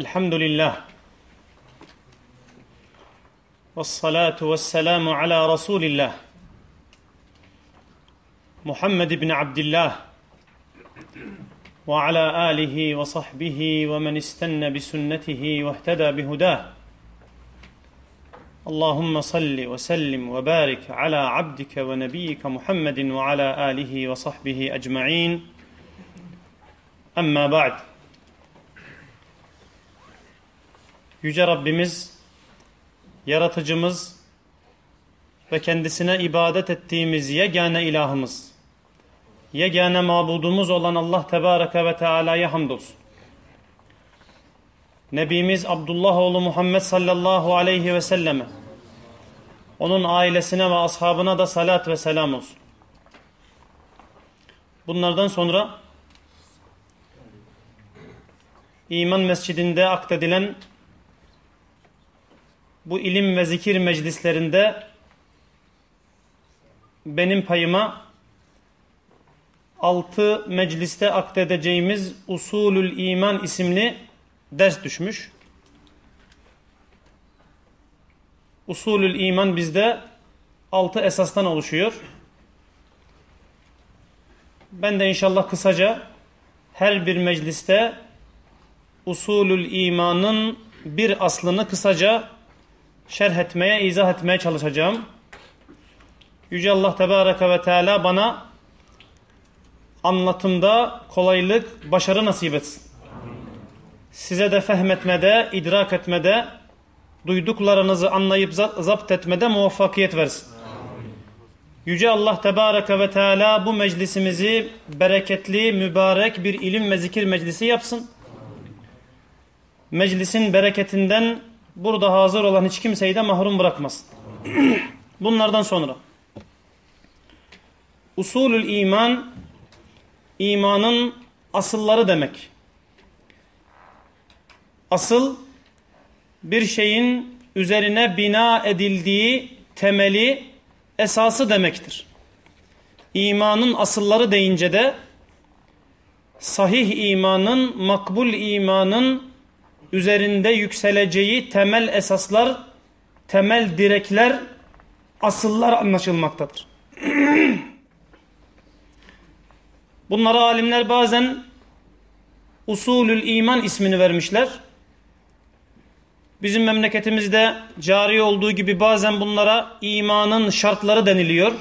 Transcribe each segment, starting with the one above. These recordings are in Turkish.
الحمد لله والصلاة والسلام على رسول الله محمد بن عبد الله وعلى آله وصحبه ومن استنى بسنته واهتدى بهداه. اللهم صل وسلم وبارك على عبدك ونبيك محمد وعلى آله وصحبه أجمعين. أما بعد Yüce Rabbimiz, yaratıcımız ve kendisine ibadet ettiğimiz yegane ilahımız, yegane mabudumuz olan Allah Tebareke ve Teala'ya hamdolsun. Nebimiz Abdullah oğlu Muhammed sallallahu aleyhi ve selleme, onun ailesine ve ashabına da salat ve selam olsun. Bunlardan sonra İman Mescidinde akdedilen bu ilim ve zikir meclislerinde benim payıma altı mecliste akdedeceğimiz Usulül İman isimli ders düşmüş. Usulül İman bizde altı esastan oluşuyor. Ben de inşallah kısaca her bir mecliste Usulül İman'ın bir aslını kısaca şerh etmeye, izah etmeye çalışacağım. Yüce Allah Tebareke ve Teala bana anlatımda kolaylık, başarı nasip etsin. Size de fehmetmede, idrak etmede, duyduklarınızı anlayıp zapt etmede muvaffakiyet versin. Yüce Allah Tebareke ve Teala bu meclisimizi bereketli, mübarek bir ilim ve zikir meclisi yapsın. Meclisin bereketinden burada hazır olan hiç kimseyi de mahrum bırakmasın. Bunlardan sonra usulül iman imanın asılları demek. Asıl bir şeyin üzerine bina edildiği temeli esası demektir. İmanın asılları deyince de sahih imanın, makbul imanın üzerinde yükseleceği temel esaslar, temel direkler, asıllar anlaşılmaktadır. Bunlara alimler bazen usulül iman ismini vermişler. Bizim memleketimizde cari olduğu gibi bazen bunlara imanın şartları deniliyor.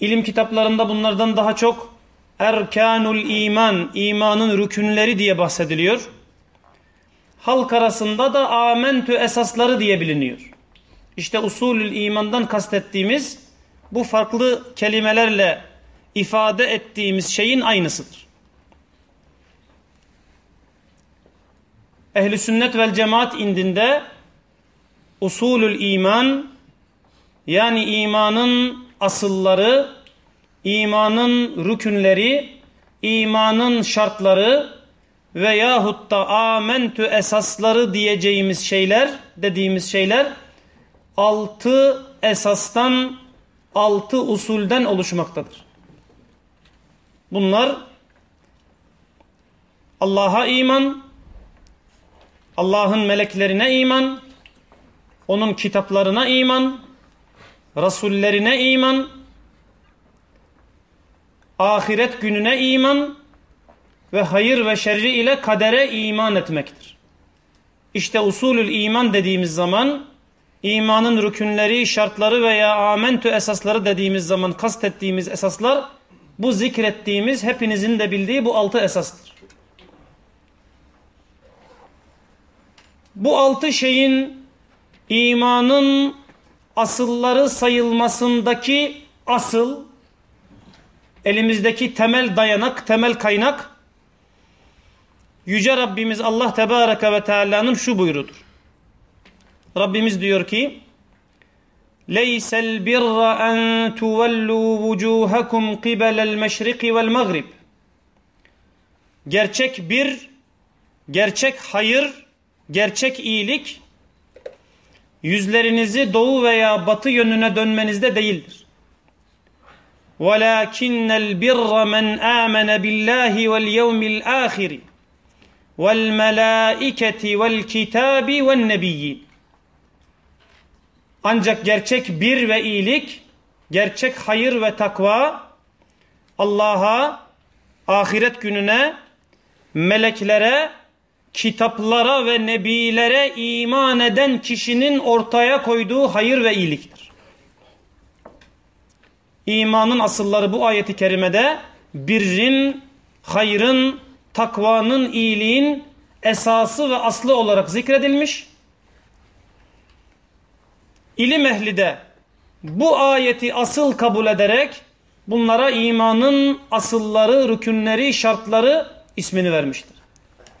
İlim kitaplarında bunlardan daha çok erkanul iman, imanın rükünleri diye bahsediliyor. Halk arasında da amentü esasları diye biliniyor. İşte usulül imandan kastettiğimiz bu farklı kelimelerle ifade ettiğimiz şeyin aynısıdır. Ehli sünnet vel cemaat indinde usulül iman yani imanın asılları, imanın rükünleri, imanın şartları veyahut da amentü esasları diyeceğimiz şeyler, dediğimiz şeyler altı esastan, altı usulden oluşmaktadır. Bunlar Allah'a iman, Allah'ın meleklerine iman, onun kitaplarına iman, rasullerine iman, ahiret gününe iman ve hayır ve şerri ile kadere iman etmektir. İşte usulül iman dediğimiz zaman imanın rükünleri, şartları veya amentü esasları dediğimiz zaman kastettiğimiz esaslar bu zikrettiğimiz hepinizin de bildiği bu altı esastır. Bu altı şeyin imanın asılları sayılmasındaki asıl elimizdeki temel dayanak, temel kaynak Yüce Rabbimiz Allah Tebareke ve Teala'nın şu buyrudur. Rabbimiz diyor ki birra en tuvellu vucuhakum qibelel meşriki vel mağrib Gerçek bir, gerçek hayır, gerçek iyilik yüzlerinizi doğu veya batı yönüne dönmenizde değildir. وَلَاكِنَّ الْبِرَّ مَنْ آمَنَ بِاللّٰهِ وَالْيَوْمِ الْآخِرِ وَالْمَلَائِكَةِ وَالْكِتَابِ وَالنَّبِيِّينَ Ancak gerçek bir ve iyilik, gerçek hayır ve takva Allah'a, ahiret gününe, meleklere, kitaplara ve nebilere iman eden kişinin ortaya koyduğu hayır ve iyiliktir. İmanın asılları bu ayeti kerimede birrin, hayrın, takvanın, iyiliğin esası ve aslı olarak zikredilmiş. İlim ehli de bu ayeti asıl kabul ederek bunlara imanın asılları, rükünleri, şartları ismini vermiştir.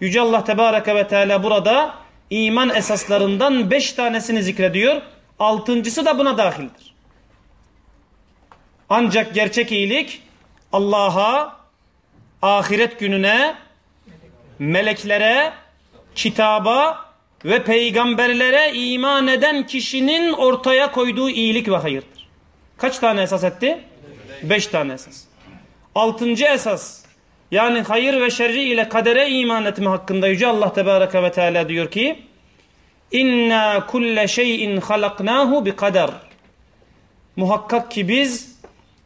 Yüce Allah Tebareke ve Teala burada iman esaslarından beş tanesini zikrediyor. Altıncısı da buna dahildir. Ancak gerçek iyilik Allah'a, ahiret gününe, meleklere, kitaba ve peygamberlere iman eden kişinin ortaya koyduğu iyilik ve hayırdır. Kaç tane esas etti? Beş tane esas. Altıncı esas yani hayır ve şerri ile kadere iman etme hakkında Yüce Allah Tebareke ve Teala diyor ki İnna kulle şeyin halaknahu bi kader. Muhakkak ki biz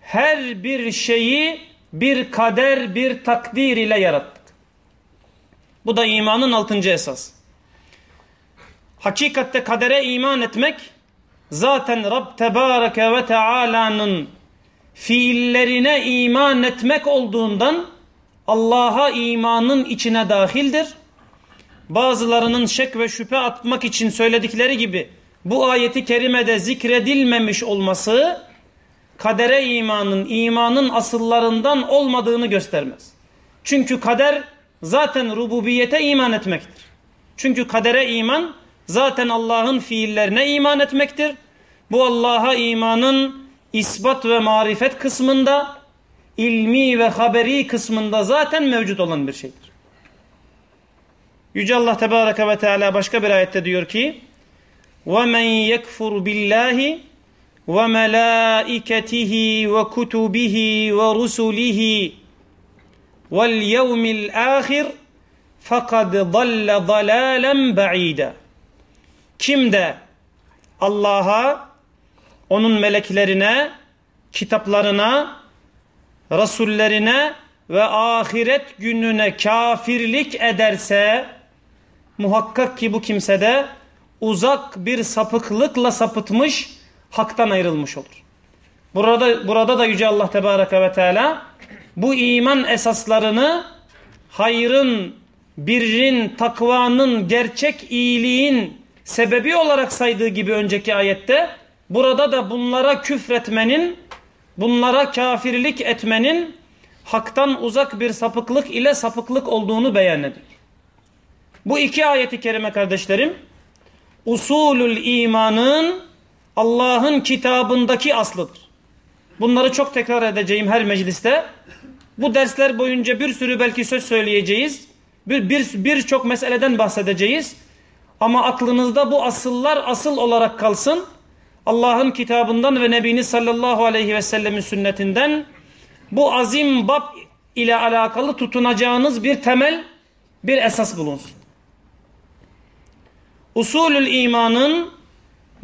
her bir şeyi bir kader, bir takdir ile yarattık. Bu da imanın altıncı esas. Hakikatte kadere iman etmek zaten Rab Tebareke ve Teala'nın fiillerine iman etmek olduğundan Allah'a imanın içine dahildir. Bazılarının şek ve şüphe atmak için söyledikleri gibi bu ayeti kerimede zikredilmemiş olması kadere imanın, imanın asıllarından olmadığını göstermez. Çünkü kader zaten rububiyete iman etmektir. Çünkü kadere iman zaten Allah'ın fiillerine iman etmektir. Bu Allah'a imanın isbat ve marifet kısmında ilmi ve haberi kısmında zaten mevcut olan bir şeydir. Yüce Allah Tebareke ve Teala başka bir ayette diyor ki وَمَنْ يَكْفُرْ بِاللّٰهِ وَمَلَائِكَتِهِ وَكُتُبِهِ وَرُسُلِهِ وَالْيَوْمِ الْآخِرِ فَقَدْ ضَلَّ ضَلَالًا بَعِيدًا Kim de Allah'a, onun meleklerine, kitaplarına, Resullerine ve ahiret gününe kafirlik ederse muhakkak ki bu kimsede uzak bir sapıklıkla sapıtmış, haktan ayrılmış olur. Burada, burada da Yüce Allah Tebareke ve Teala bu iman esaslarını hayrın, birrin, takvanın, gerçek iyiliğin sebebi olarak saydığı gibi önceki ayette burada da bunlara küfretmenin bunlara kafirlik etmenin haktan uzak bir sapıklık ile sapıklık olduğunu beyan ediyor. Bu iki ayeti kerime kardeşlerim usulül imanın Allah'ın kitabındaki aslıdır. Bunları çok tekrar edeceğim her mecliste. Bu dersler boyunca bir sürü belki söz söyleyeceğiz. Bir birçok bir, bir meseleden bahsedeceğiz. Ama aklınızda bu asıllar asıl olarak kalsın. Allah'ın kitabından ve Nebini sallallahu aleyhi ve sellemin sünnetinden bu azim bab ile alakalı tutunacağınız bir temel, bir esas bulunsun. Usulül imanın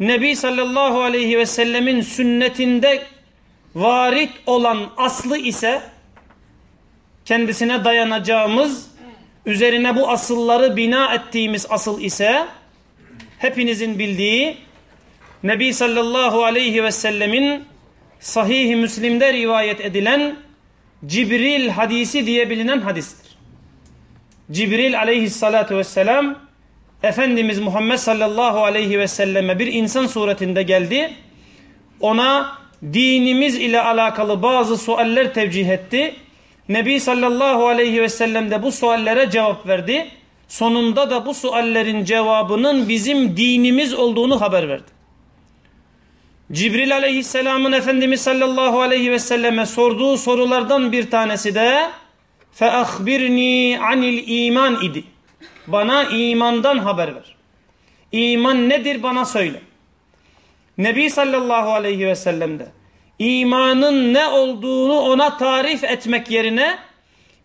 Nebi sallallahu aleyhi ve sellemin sünnetinde varit olan aslı ise kendisine dayanacağımız, üzerine bu asılları bina ettiğimiz asıl ise hepinizin bildiği Nebi sallallahu aleyhi ve sellemin sahih-i Müslim'de rivayet edilen Cibril hadisi diye bilinen hadistir. Cibril aleyhissalatu vesselam Efendimiz Muhammed sallallahu aleyhi ve selleme bir insan suretinde geldi. Ona dinimiz ile alakalı bazı sualler tevcih etti. Nebi sallallahu aleyhi ve sellem de bu suallere cevap verdi. Sonunda da bu suallerin cevabının bizim dinimiz olduğunu haber verdi. Cibril aleyhisselamın Efendimiz sallallahu aleyhi ve selleme sorduğu sorulardan bir tanesi de فَاَخْبِرْنِي anil iman idi. Bana imandan haber ver. İman nedir bana söyle. Nebi sallallahu aleyhi ve sellem de imanın ne olduğunu ona tarif etmek yerine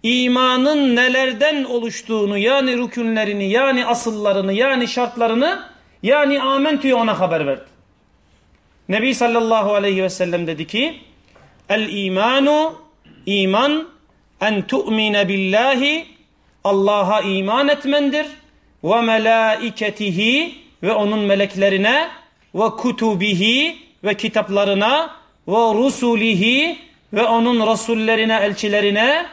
imanın nelerden oluştuğunu yani rükünlerini yani asıllarını yani şartlarını yani amentüyü ona haber verdi. Nebi sallallahu aleyhi ve sellem dedi ki El imanu iman en tu'mine billahi Allah'a iman etmendir ve melaiketihi ve onun meleklerine ve kutubihi ve kitaplarına ve rusulihi ve onun rasullerine elçilerine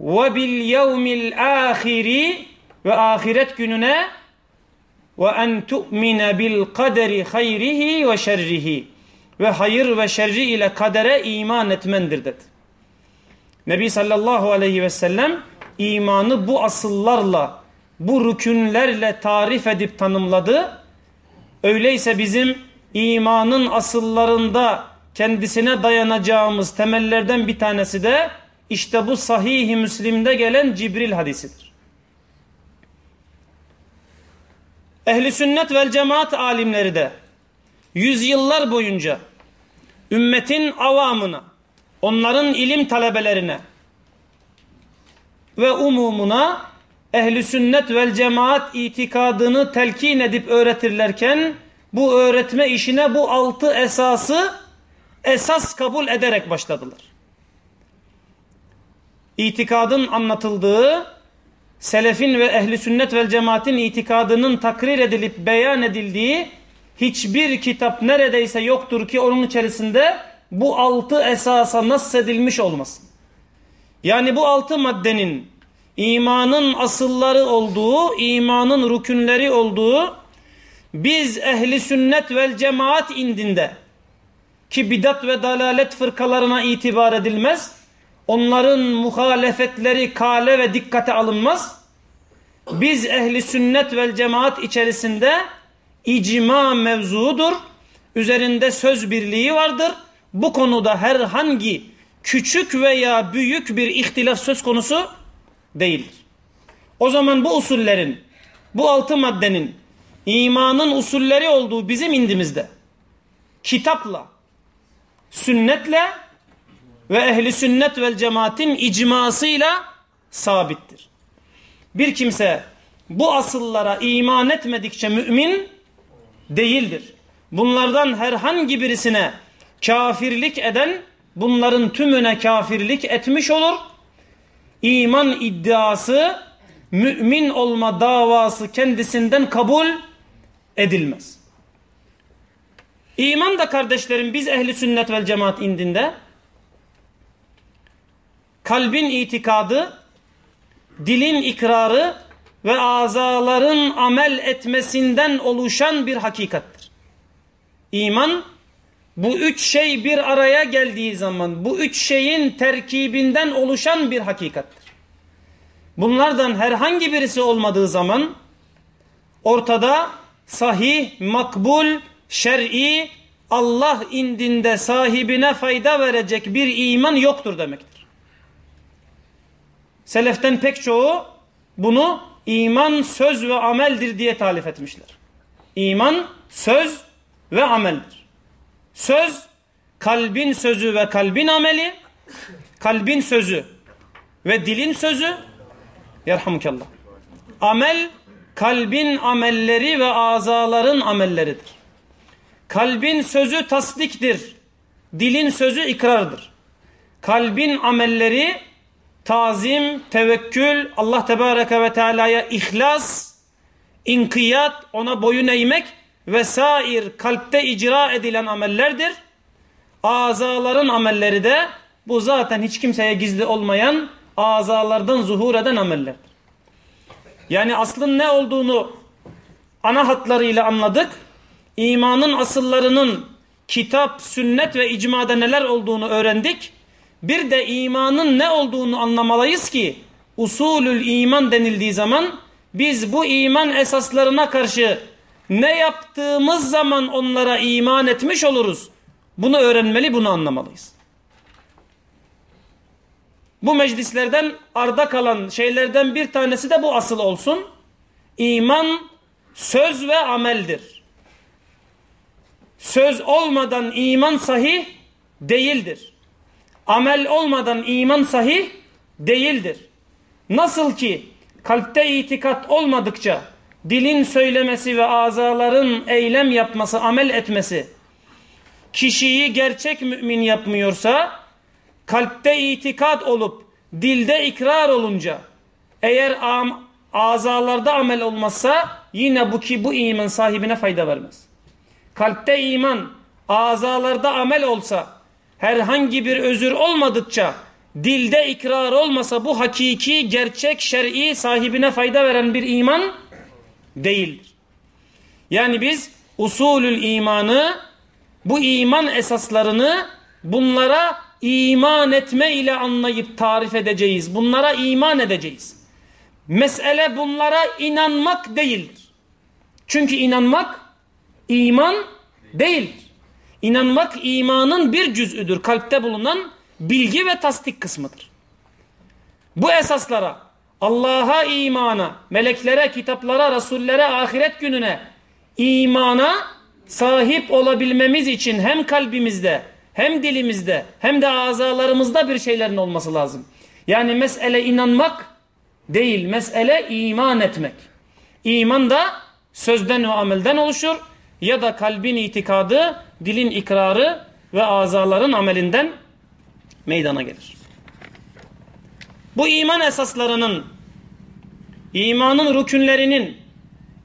ve bil yevmil ahiri ve ahiret gününe ve en tu'mine bil kaderi hayrihi ve şerrihi ve hayır ve şerri ile kadere iman etmendir dedi. Nebi sallallahu aleyhi ve sellem imanı bu asıllarla, bu rükünlerle tarif edip tanımladı. Öyleyse bizim imanın asıllarında kendisine dayanacağımız temellerden bir tanesi de işte bu sahih-i Müslim'de gelen Cibril hadisidir. Ehli sünnet vel cemaat alimleri de yüzyıllar boyunca ümmetin avamına, onların ilim talebelerine ve umumuna ehli sünnet vel cemaat itikadını telkin edip öğretirlerken bu öğretme işine bu altı esası esas kabul ederek başladılar. İtikadın anlatıldığı, selefin ve ehli sünnet vel cemaatin itikadının takrir edilip beyan edildiği hiçbir kitap neredeyse yoktur ki onun içerisinde bu altı esasa nasıl edilmiş olmasın. Yani bu altı maddenin imanın asılları olduğu, imanın rükünleri olduğu biz ehli sünnet vel cemaat indinde ki bidat ve dalalet fırkalarına itibar edilmez. Onların muhalefetleri kale ve dikkate alınmaz. Biz ehli sünnet vel cemaat içerisinde icma mevzuudur. Üzerinde söz birliği vardır. Bu konuda herhangi küçük veya büyük bir ihtilaf söz konusu değildir. O zaman bu usullerin, bu altı maddenin imanın usulleri olduğu bizim indimizde kitapla, sünnetle ve ehli sünnet vel cemaatin icmasıyla sabittir. Bir kimse bu asıllara iman etmedikçe mümin değildir. Bunlardan herhangi birisine kafirlik eden bunların tümüne kafirlik etmiş olur. İman iddiası mümin olma davası kendisinden kabul edilmez. İman da kardeşlerim biz ehli sünnet vel cemaat indinde kalbin itikadı, dilin ikrarı ve azaların amel etmesinden oluşan bir hakikattir. İman bu üç şey bir araya geldiği zaman bu üç şeyin terkibinden oluşan bir hakikattir. Bunlardan herhangi birisi olmadığı zaman ortada sahih, makbul, şer'i, Allah indinde sahibine fayda verecek bir iman yoktur demektir. Seleften pek çoğu bunu iman söz ve ameldir diye talif etmişler. İman söz ve ameldir. Söz kalbin sözü ve kalbin ameli, kalbin sözü ve dilin sözü, yerhamukallah. Amel kalbin amelleri ve azaların amelleridir. Kalbin sözü tasdiktir. Dilin sözü ikrardır. Kalbin amelleri tazim, tevekkül, Allah Tebareke ve Teala'ya ihlas, inkiyat, ona boyun eğmek vesair kalpte icra edilen amellerdir. Azaların amelleri de bu zaten hiç kimseye gizli olmayan azalardan zuhur eden amellerdir. Yani aslın ne olduğunu ana hatlarıyla anladık. İmanın asıllarının kitap, sünnet ve icmada neler olduğunu öğrendik. Bir de imanın ne olduğunu anlamalıyız ki usulül iman denildiği zaman biz bu iman esaslarına karşı ne yaptığımız zaman onlara iman etmiş oluruz. Bunu öğrenmeli, bunu anlamalıyız. Bu meclislerden arda kalan şeylerden bir tanesi de bu asıl olsun. İman söz ve ameldir. Söz olmadan iman sahih değildir. Amel olmadan iman sahih değildir. Nasıl ki kalpte itikat olmadıkça dilin söylemesi ve azaların eylem yapması, amel etmesi kişiyi gerçek mümin yapmıyorsa kalpte itikat olup dilde ikrar olunca eğer am, azalarda amel olmazsa yine bu ki bu iman sahibine fayda vermez. Kalpte iman, azalarda amel olsa herhangi bir özür olmadıkça dilde ikrar olmasa bu hakiki, gerçek, şer'i sahibine fayda veren bir iman değildir. Yani biz usulül imanı bu iman esaslarını bunlara iman etme ile anlayıp tarif edeceğiz. Bunlara iman edeceğiz. Mesele bunlara inanmak değildir. Çünkü inanmak iman değildir. İnanmak imanın bir cüz'üdür. Kalpte bulunan bilgi ve tasdik kısmıdır. Bu esaslara Allah'a imana, meleklere, kitaplara, rasullere, ahiret gününe imana sahip olabilmemiz için hem kalbimizde hem dilimizde hem de azalarımızda bir şeylerin olması lazım. Yani mesele inanmak değil, mesele iman etmek. İman da sözden ve amelden oluşur ya da kalbin itikadı, dilin ikrarı ve azaların amelinden meydana gelir. Bu iman esaslarının, imanın rükünlerinin,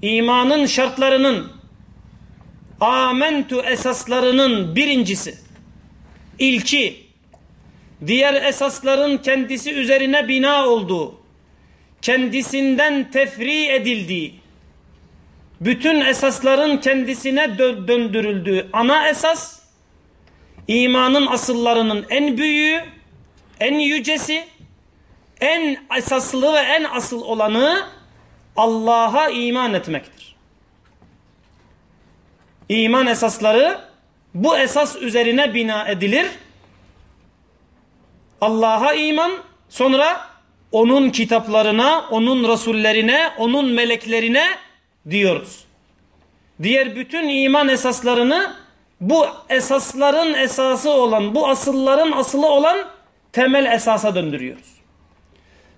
imanın şartlarının, amentu esaslarının birincisi, ilki, diğer esasların kendisi üzerine bina olduğu, kendisinden tefri edildiği, bütün esasların kendisine döndürüldüğü ana esas, imanın asıllarının en büyüğü, en yücesi, en esaslı ve en asıl olanı Allah'a iman etmektir. İman esasları bu esas üzerine bina edilir. Allah'a iman, sonra onun kitaplarına, onun rasullerine, onun meleklerine diyoruz. Diğer bütün iman esaslarını bu esasların esası olan, bu asılların asılı olan temel esasa döndürüyoruz.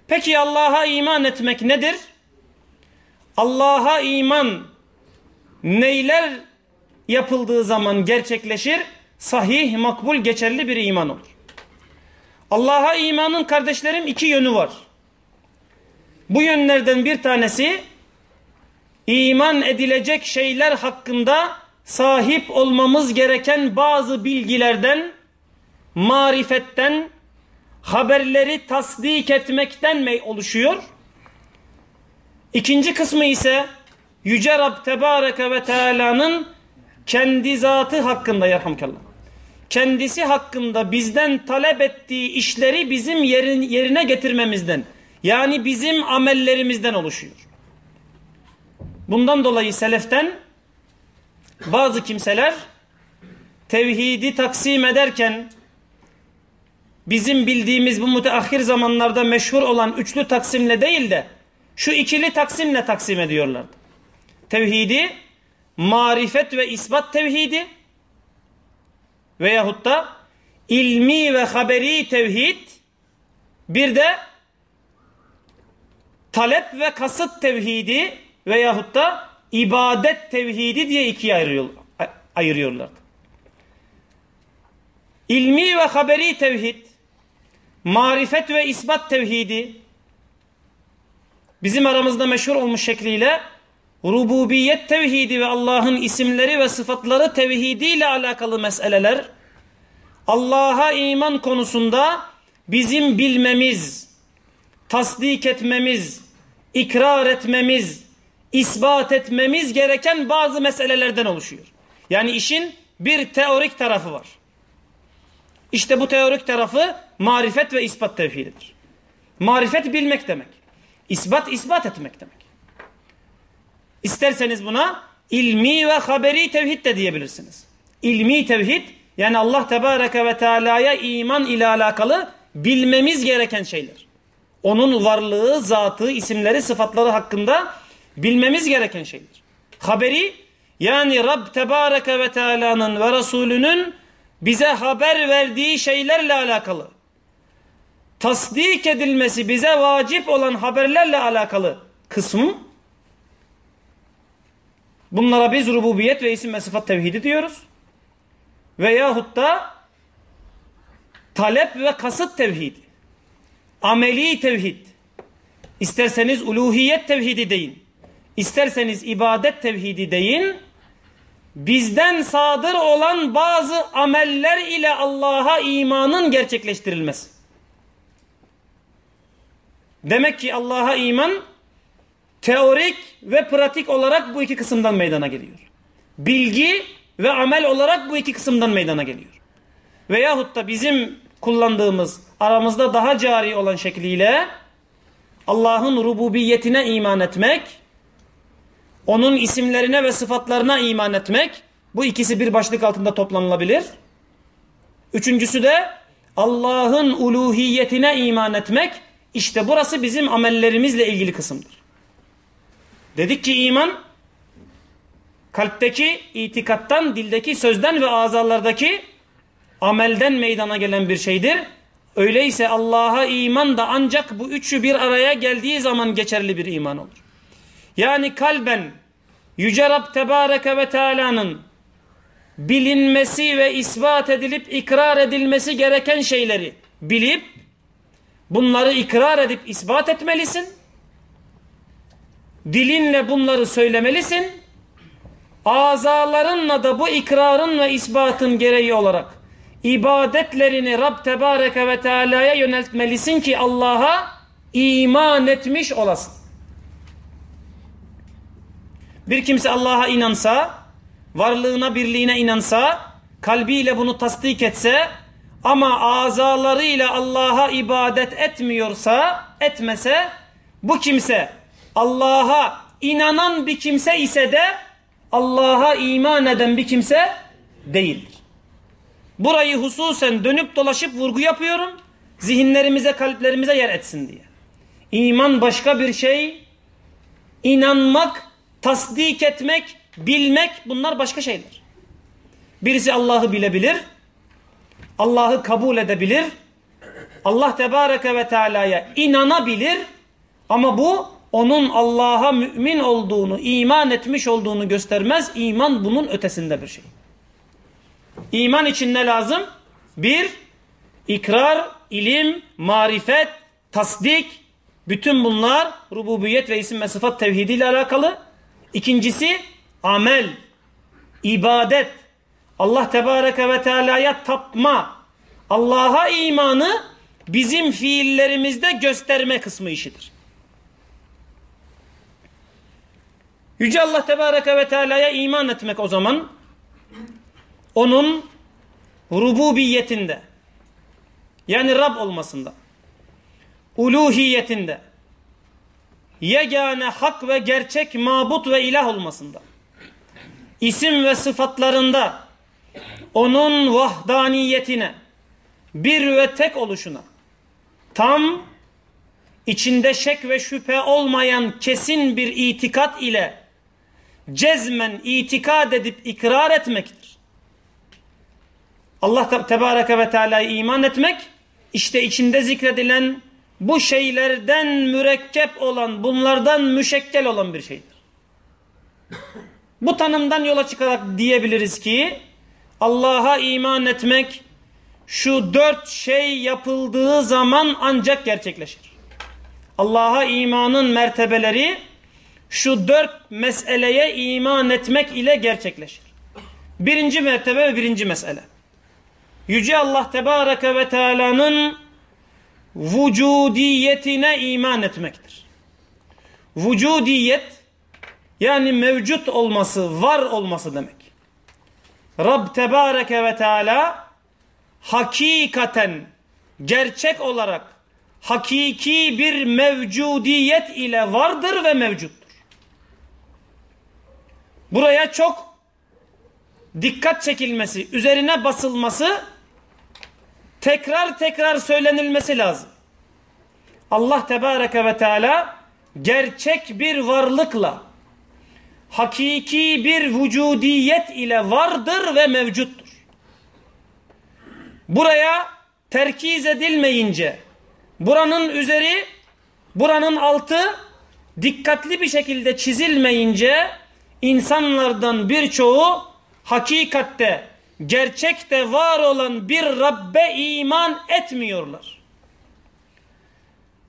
Peki Allah'a iman etmek nedir? Allah'a iman neyler yapıldığı zaman gerçekleşir? Sahih, makbul, geçerli bir iman olur. Allah'a imanın kardeşlerim iki yönü var. Bu yönlerden bir tanesi iman edilecek şeyler hakkında sahip olmamız gereken bazı bilgilerden, marifetten, haberleri tasdik etmekten mi oluşuyor? İkinci kısmı ise Yüce Rab Tebareke ve Teala'nın kendi zatı hakkında yarhamkallah. Kendisi hakkında bizden talep ettiği işleri bizim yerin, yerine getirmemizden yani bizim amellerimizden oluşuyor. Bundan dolayı seleften bazı kimseler tevhidi taksim ederken bizim bildiğimiz bu müteahhir zamanlarda meşhur olan üçlü taksimle değil de şu ikili taksimle taksim ediyorlardı. Tevhidi marifet ve ispat tevhidi veyahut da ilmi ve haberi tevhid bir de talep ve kasıt tevhidi veyahut da ibadet tevhidi diye ikiye ayırıyor, ayırıyorlar. İlmi ve haberi tevhid, marifet ve isbat tevhidi, bizim aramızda meşhur olmuş şekliyle rububiyet tevhidi ve Allah'ın isimleri ve sıfatları tevhidi ile alakalı meseleler, Allah'a iman konusunda bizim bilmemiz, tasdik etmemiz, ikrar etmemiz, ispat etmemiz gereken bazı meselelerden oluşuyor. Yani işin bir teorik tarafı var. İşte bu teorik tarafı marifet ve ispat tevhididir. Marifet bilmek demek. İsbat ispat etmek demek. İsterseniz buna ilmi ve haberi tevhid de diyebilirsiniz. İlmi tevhid yani Allah Tebareke ve Teala'ya iman ile alakalı bilmemiz gereken şeyler. Onun varlığı, zatı, isimleri, sıfatları hakkında bilmemiz gereken şeydir. Haberi yani Rab Tebareke ve Teala'nın ve Resulünün bize haber verdiği şeylerle alakalı. tasdik edilmesi bize vacip olan haberlerle alakalı kısmı bunlara biz rububiyet ve isim ve sıfat tevhidi diyoruz. Veyahut da talep ve kasıt tevhidi. Ameli tevhid. İsterseniz uluhiyet tevhidi deyin. İsterseniz ibadet tevhidi deyin. Bizden sadır olan bazı ameller ile Allah'a imanın gerçekleştirilmesi. Demek ki Allah'a iman teorik ve pratik olarak bu iki kısımdan meydana geliyor. Bilgi ve amel olarak bu iki kısımdan meydana geliyor. Veyahut da bizim kullandığımız aramızda daha cari olan şekliyle Allah'ın rububiyetine iman etmek, onun isimlerine ve sıfatlarına iman etmek, bu ikisi bir başlık altında toplanılabilir. Üçüncüsü de Allah'ın uluhiyetine iman etmek, işte burası bizim amellerimizle ilgili kısımdır. Dedik ki iman, kalpteki itikattan, dildeki sözden ve azalardaki amelden meydana gelen bir şeydir. Öyleyse Allah'a iman da ancak bu üçü bir araya geldiği zaman geçerli bir iman olur. Yani kalben Yüce Rab Tebareke ve Teala'nın bilinmesi ve ispat edilip ikrar edilmesi gereken şeyleri bilip bunları ikrar edip ispat etmelisin. Dilinle bunları söylemelisin. Azalarınla da bu ikrarın ve ispatın gereği olarak ibadetlerini Rab Tebareke ve Teala'ya yöneltmelisin ki Allah'a iman etmiş olasın. Bir kimse Allah'a inansa, varlığına, birliğine inansa, kalbiyle bunu tasdik etse ama azalarıyla Allah'a ibadet etmiyorsa, etmese bu kimse Allah'a inanan bir kimse ise de Allah'a iman eden bir kimse değildir. Burayı hususen dönüp dolaşıp vurgu yapıyorum. Zihinlerimize, kalplerimize yer etsin diye. İman başka bir şey. İnanmak, tasdik etmek, bilmek bunlar başka şeyler. Birisi Allah'ı bilebilir. Allah'ı kabul edebilir. Allah Tebareke ve Teala'ya inanabilir. Ama bu onun Allah'a mümin olduğunu, iman etmiş olduğunu göstermez. İman bunun ötesinde bir şey. İman için ne lazım? Bir, ikrar, ilim, marifet, tasdik, bütün bunlar rububiyet ve isim ve sıfat tevhidi ile alakalı. İkincisi amel, ibadet, Allah Tebareke ve Teala'ya tapma, Allah'a imanı bizim fiillerimizde gösterme kısmı işidir. Yüce Allah Tebareke ve Teala'ya iman etmek o zaman onun rububiyetinde yani Rab olmasında uluhiyetinde yegane hak ve gerçek mabut ve ilah olmasında isim ve sıfatlarında onun vahdaniyetine bir ve tek oluşuna tam içinde şek ve şüphe olmayan kesin bir itikat ile cezmen itikad edip ikrar etmektir. Allah Tebareke ve Teala'ya iman etmek işte içinde zikredilen bu şeylerden mürekkep olan bunlardan müşekkel olan bir şeydir. Bu tanımdan yola çıkarak diyebiliriz ki Allah'a iman etmek şu dört şey yapıldığı zaman ancak gerçekleşir. Allah'a imanın mertebeleri şu dört meseleye iman etmek ile gerçekleşir. Birinci mertebe ve birinci mesele. Yüce Allah Tebareke ve Teala'nın vücudiyetine iman etmektir. Vücudiyet yani mevcut olması, var olması demek. Rab Tebareke ve Teala hakikaten, gerçek olarak hakiki bir mevcudiyet ile vardır ve mevcuttur. Buraya çok dikkat çekilmesi, üzerine basılması tekrar tekrar söylenilmesi lazım. Allah Tebareke ve Teala gerçek bir varlıkla hakiki bir vücudiyet ile vardır ve mevcuttur. Buraya terkiz edilmeyince buranın üzeri, buranın altı dikkatli bir şekilde çizilmeyince insanlardan birçoğu hakikatte gerçekte var olan bir Rabbe iman etmiyorlar.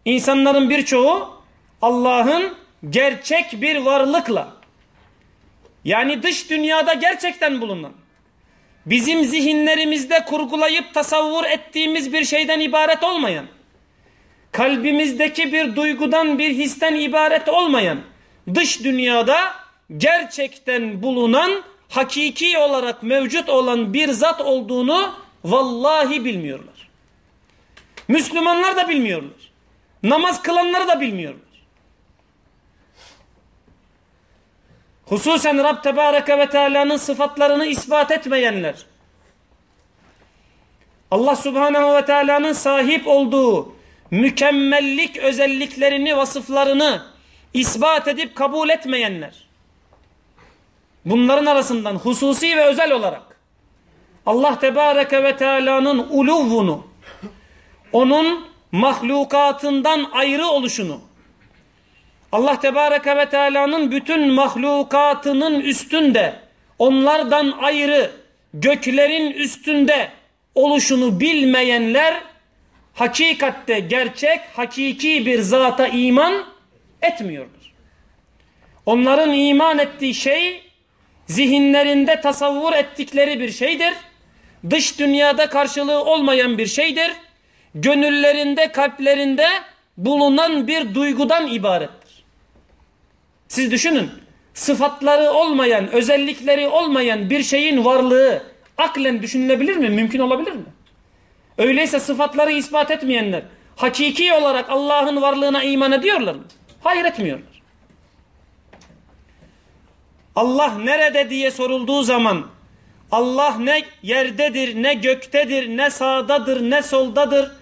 İnsanların birçoğu Allah'ın gerçek bir varlıkla yani dış dünyada gerçekten bulunan bizim zihinlerimizde kurgulayıp tasavvur ettiğimiz bir şeyden ibaret olmayan kalbimizdeki bir duygudan bir histen ibaret olmayan dış dünyada gerçekten bulunan hakiki olarak mevcut olan bir zat olduğunu vallahi bilmiyorlar. Müslümanlar da bilmiyorlar. Namaz kılanları da bilmiyorlar. Hususen Rab Tebareke ve Teala'nın sıfatlarını ispat etmeyenler. Allah Subhanahu ve Teala'nın sahip olduğu mükemmellik özelliklerini, vasıflarını ispat edip kabul etmeyenler. Bunların arasından hususi ve özel olarak Allah Tebareke ve Teala'nın uluvunu, onun mahlukatından ayrı oluşunu, Allah Tebareke ve Teala'nın bütün mahlukatının üstünde, onlardan ayrı, göklerin üstünde oluşunu bilmeyenler, hakikatte gerçek, hakiki bir zata iman etmiyorlar. Onların iman ettiği şey, zihinlerinde tasavvur ettikleri bir şeydir. Dış dünyada karşılığı olmayan bir şeydir. Gönüllerinde, kalplerinde bulunan bir duygudan ibarettir. Siz düşünün, sıfatları olmayan, özellikleri olmayan bir şeyin varlığı aklen düşünülebilir mi? Mümkün olabilir mi? Öyleyse sıfatları ispat etmeyenler hakiki olarak Allah'ın varlığına iman ediyorlar mı? Hayır etmiyorlar. Allah nerede diye sorulduğu zaman Allah ne yerdedir, ne göktedir, ne sağdadır, ne soldadır,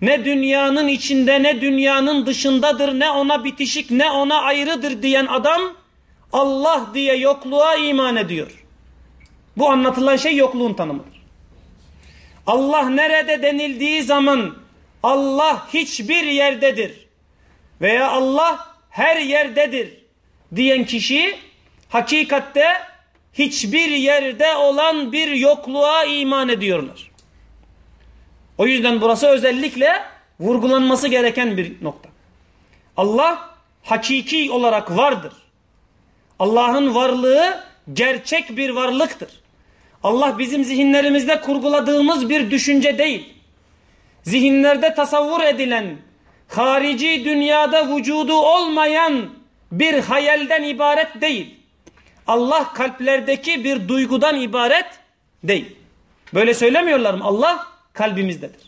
ne dünyanın içinde, ne dünyanın dışındadır, ne ona bitişik, ne ona ayrıdır diyen adam Allah diye yokluğa iman ediyor. Bu anlatılan şey yokluğun tanımıdır. Allah nerede denildiği zaman Allah hiçbir yerdedir veya Allah her yerdedir diyen kişi hakikatte hiçbir yerde olan bir yokluğa iman ediyorlar. O yüzden burası özellikle vurgulanması gereken bir nokta. Allah hakiki olarak vardır. Allah'ın varlığı gerçek bir varlıktır. Allah bizim zihinlerimizde kurguladığımız bir düşünce değil. Zihinlerde tasavvur edilen, harici dünyada vücudu olmayan bir hayalden ibaret değil. Allah kalplerdeki bir duygudan ibaret değil. Böyle söylemiyorlar mı? Allah kalbimizdedir.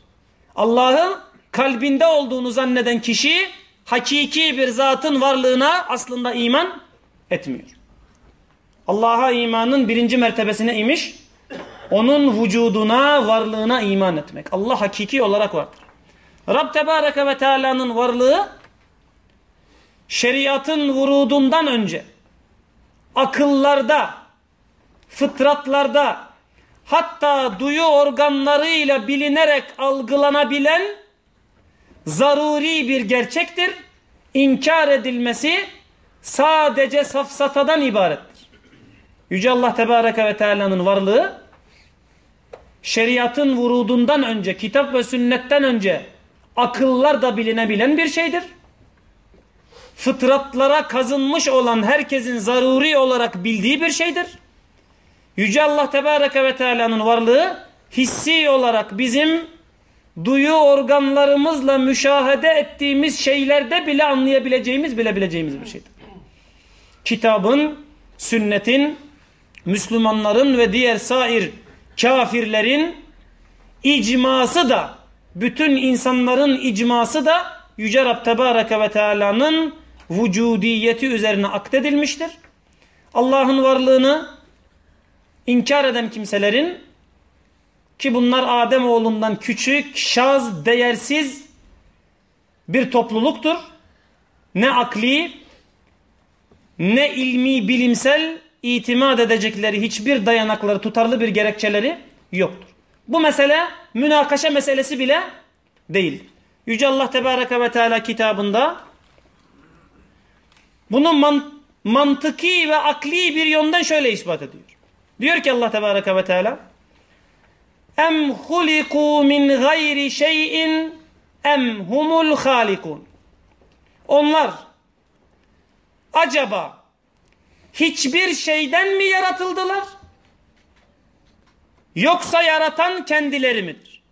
Allah'ın kalbinde olduğunu zanneden kişi hakiki bir zatın varlığına aslında iman etmiyor. Allah'a imanın birinci mertebesine imiş. Onun vücuduna, varlığına iman etmek. Allah hakiki olarak vardır. Rab Tebareke ve Teala'nın varlığı şeriatın vurudundan önce akıllarda, fıtratlarda hatta duyu organlarıyla bilinerek algılanabilen zaruri bir gerçektir. İnkar edilmesi sadece safsatadan ibarettir. Yüce Allah Tebareke ve Teala'nın varlığı şeriatın vurudundan önce, kitap ve sünnetten önce akıllar da bilinebilen bir şeydir fıtratlara kazınmış olan herkesin zaruri olarak bildiği bir şeydir. Yüce Allah Tebareke ve Teala'nın varlığı hissi olarak bizim duyu organlarımızla müşahede ettiğimiz şeylerde bile anlayabileceğimiz, bilebileceğimiz bir şeydir. Kitabın, sünnetin, Müslümanların ve diğer sair kafirlerin icması da, bütün insanların icması da Yüce Rab Tebareke ve Teala'nın vücudiyeti üzerine akdedilmiştir. Allah'ın varlığını inkar eden kimselerin ki bunlar Adem oğlundan küçük, şaz, değersiz bir topluluktur. Ne akli, ne ilmi, bilimsel itimat edecekleri hiçbir dayanakları, tutarlı bir gerekçeleri yoktur. Bu mesele münakaşa meselesi bile değil. Yüce Allah Tebareke ve Teala kitabında bunu man mantıki ve akli bir yönden şöyle ispat ediyor. Diyor ki Allah Tebareke ve Teala Em huliku min gayri şeyin em humul halikun Onlar acaba hiçbir şeyden mi yaratıldılar? Yoksa yaratan kendileri midir?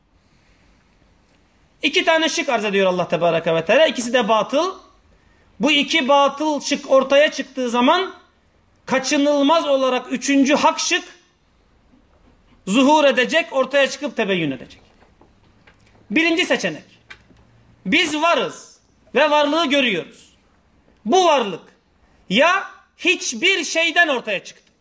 İki tane şık arz ediyor Allah Tebareke ve Teala. İkisi de batıl. Bu iki batıl şık ortaya çıktığı zaman kaçınılmaz olarak üçüncü hak şık zuhur edecek, ortaya çıkıp tebeyyün edecek. Birinci seçenek. Biz varız ve varlığı görüyoruz. Bu varlık ya hiçbir şeyden ortaya çıktı.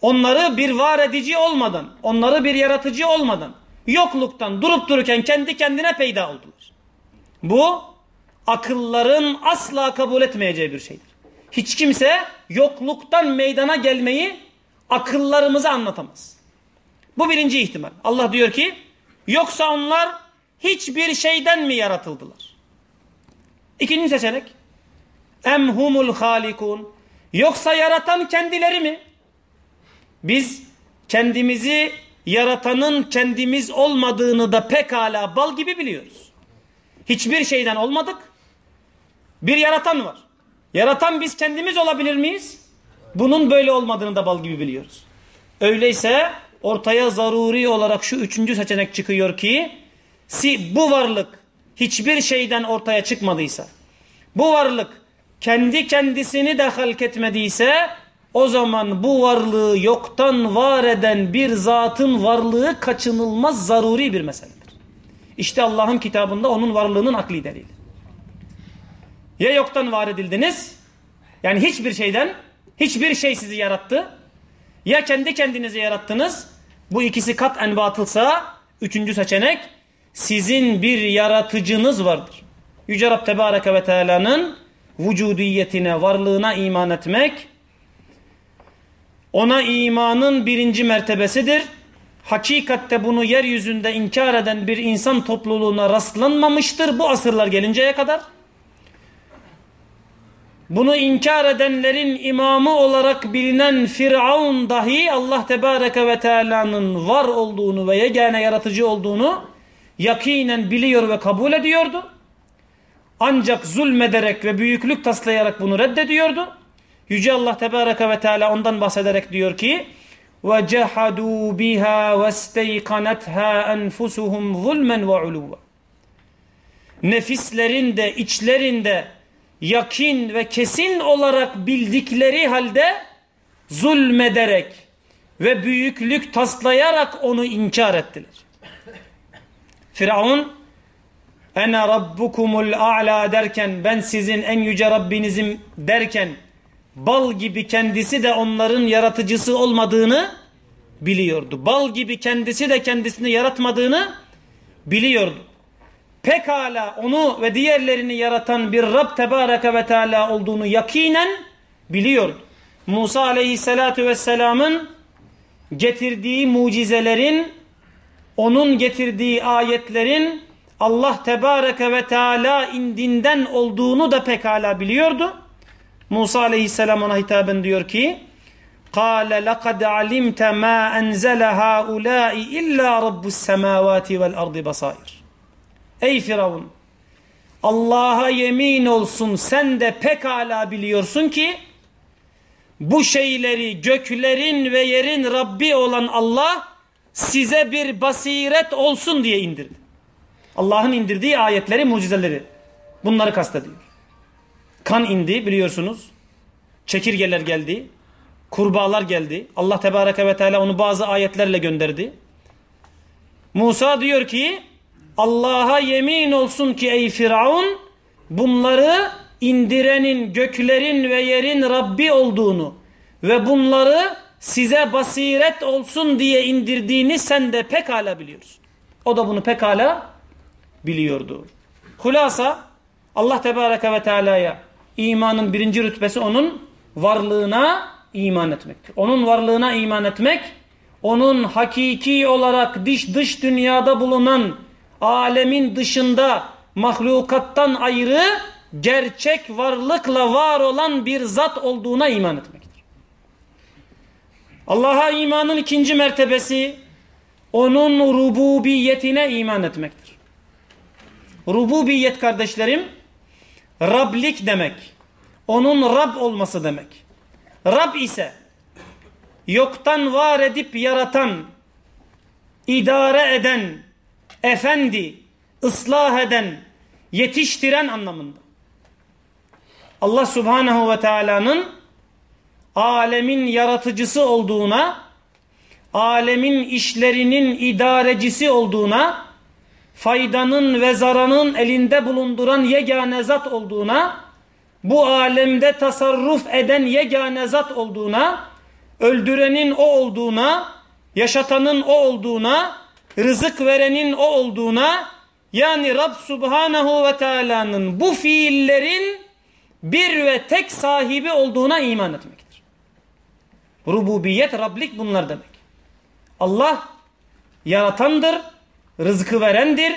Onları bir var edici olmadan, onları bir yaratıcı olmadan, yokluktan durup dururken kendi kendine peyda oldular. Bu akılların asla kabul etmeyeceği bir şeydir. Hiç kimse yokluktan meydana gelmeyi akıllarımıza anlatamaz. Bu birinci ihtimal. Allah diyor ki yoksa onlar hiçbir şeyden mi yaratıldılar? İkinci seçenek emhumul halikun yoksa yaratan kendileri mi? Biz kendimizi yaratanın kendimiz olmadığını da pekala bal gibi biliyoruz. Hiçbir şeyden olmadık. Bir yaratan var. Yaratan biz kendimiz olabilir miyiz? Bunun böyle olmadığını da bal gibi biliyoruz. Öyleyse ortaya zaruri olarak şu üçüncü seçenek çıkıyor ki si bu varlık hiçbir şeyden ortaya çıkmadıysa bu varlık kendi kendisini de halk etmediyse o zaman bu varlığı yoktan var eden bir zatın varlığı kaçınılmaz zaruri bir meseledir. İşte Allah'ın kitabında onun varlığının akli delili. Ya yoktan var edildiniz yani hiçbir şeyden hiçbir şey sizi yarattı ya kendi kendinizi yarattınız bu ikisi kat en batılsa üçüncü seçenek sizin bir yaratıcınız vardır. Yüce Rab Tebareke ve Teala'nın vücudiyetine, varlığına iman etmek ona imanın birinci mertebesidir. Hakikatte bunu yeryüzünde inkar eden bir insan topluluğuna rastlanmamıştır bu asırlar gelinceye kadar. Bunu inkar edenlerin imamı olarak bilinen Firavun dahi Allah Tebareke ve Teala'nın var olduğunu ve yegane yaratıcı olduğunu yakinen biliyor ve kabul ediyordu. Ancak zulmederek ve büyüklük taslayarak bunu reddediyordu. Yüce Allah Tebareke ve Teala ondan bahsederek diyor ki وَجَحَدُوا بِهَا وَاسْتَيْقَنَتْهَا أَنْفُسُهُمْ ظُلْمًا وَعُلُوًا Nefislerinde, içlerinde yakin ve kesin olarak bildikleri halde zulmederek ve büyüklük taslayarak onu inkar ettiler. Firavun ene rabbukumul a'la derken ben sizin en yüce Rabbinizim derken bal gibi kendisi de onların yaratıcısı olmadığını biliyordu. Bal gibi kendisi de kendisini yaratmadığını biliyordu Pekala onu ve diğerlerini yaratan bir Rab Tebareke ve Teala olduğunu yakinen biliyordu. Musa Aleyhisselatü Vesselam'ın getirdiği mucizelerin, onun getirdiği ayetlerin Allah Tebareke ve Teala indinden olduğunu da pekala biliyordu. Musa aleyhisselam ona hitaben diyor ki قَالَ لَقَدْ عَلِمْتَ مَا أَنْزَلَ هَؤُلَاءِ إِلَّا رَبُّ السَّمَاوَاتِ وَالْأَرْضِ بَصَائِرِ Ey Firavun Allah'a yemin olsun sen de pekala biliyorsun ki bu şeyleri göklerin ve yerin Rabbi olan Allah size bir basiret olsun diye indirdi. Allah'ın indirdiği ayetleri, mucizeleri. Bunları kastediyor. Kan indi biliyorsunuz. Çekirgeler geldi. Kurbağalar geldi. Allah Tebareke ve Teala onu bazı ayetlerle gönderdi. Musa diyor ki Allah'a yemin olsun ki ey Firavun bunları indirenin göklerin ve yerin Rabbi olduğunu ve bunları size basiret olsun diye indirdiğini sen de pekala biliyorsun. O da bunu pekala biliyordu. Hulasa Allah Tebareke ve Teala'ya imanın birinci rütbesi onun varlığına iman etmektir. Onun varlığına iman etmek, onun hakiki olarak dış dış dünyada bulunan alemin dışında mahlukattan ayrı gerçek varlıkla var olan bir zat olduğuna iman etmektir. Allah'a imanın ikinci mertebesi onun rububiyetine iman etmektir. Rububiyet kardeşlerim Rablik demek. Onun Rab olması demek. Rab ise yoktan var edip yaratan, idare eden, efendi, ıslah eden, yetiştiren anlamında. Allah subhanehu ve teala'nın alemin yaratıcısı olduğuna, alemin işlerinin idarecisi olduğuna, faydanın ve zararın elinde bulunduran yegane zat olduğuna, bu alemde tasarruf eden yegane zat olduğuna, öldürenin o olduğuna, yaşatanın o olduğuna, rızık verenin o olduğuna, yani Rab Subhanahu ve Teala'nın bu fiillerin bir ve tek sahibi olduğuna iman etmektir. Rububiyet, Rablik bunlar demek. Allah yaratandır, rızkı verendir,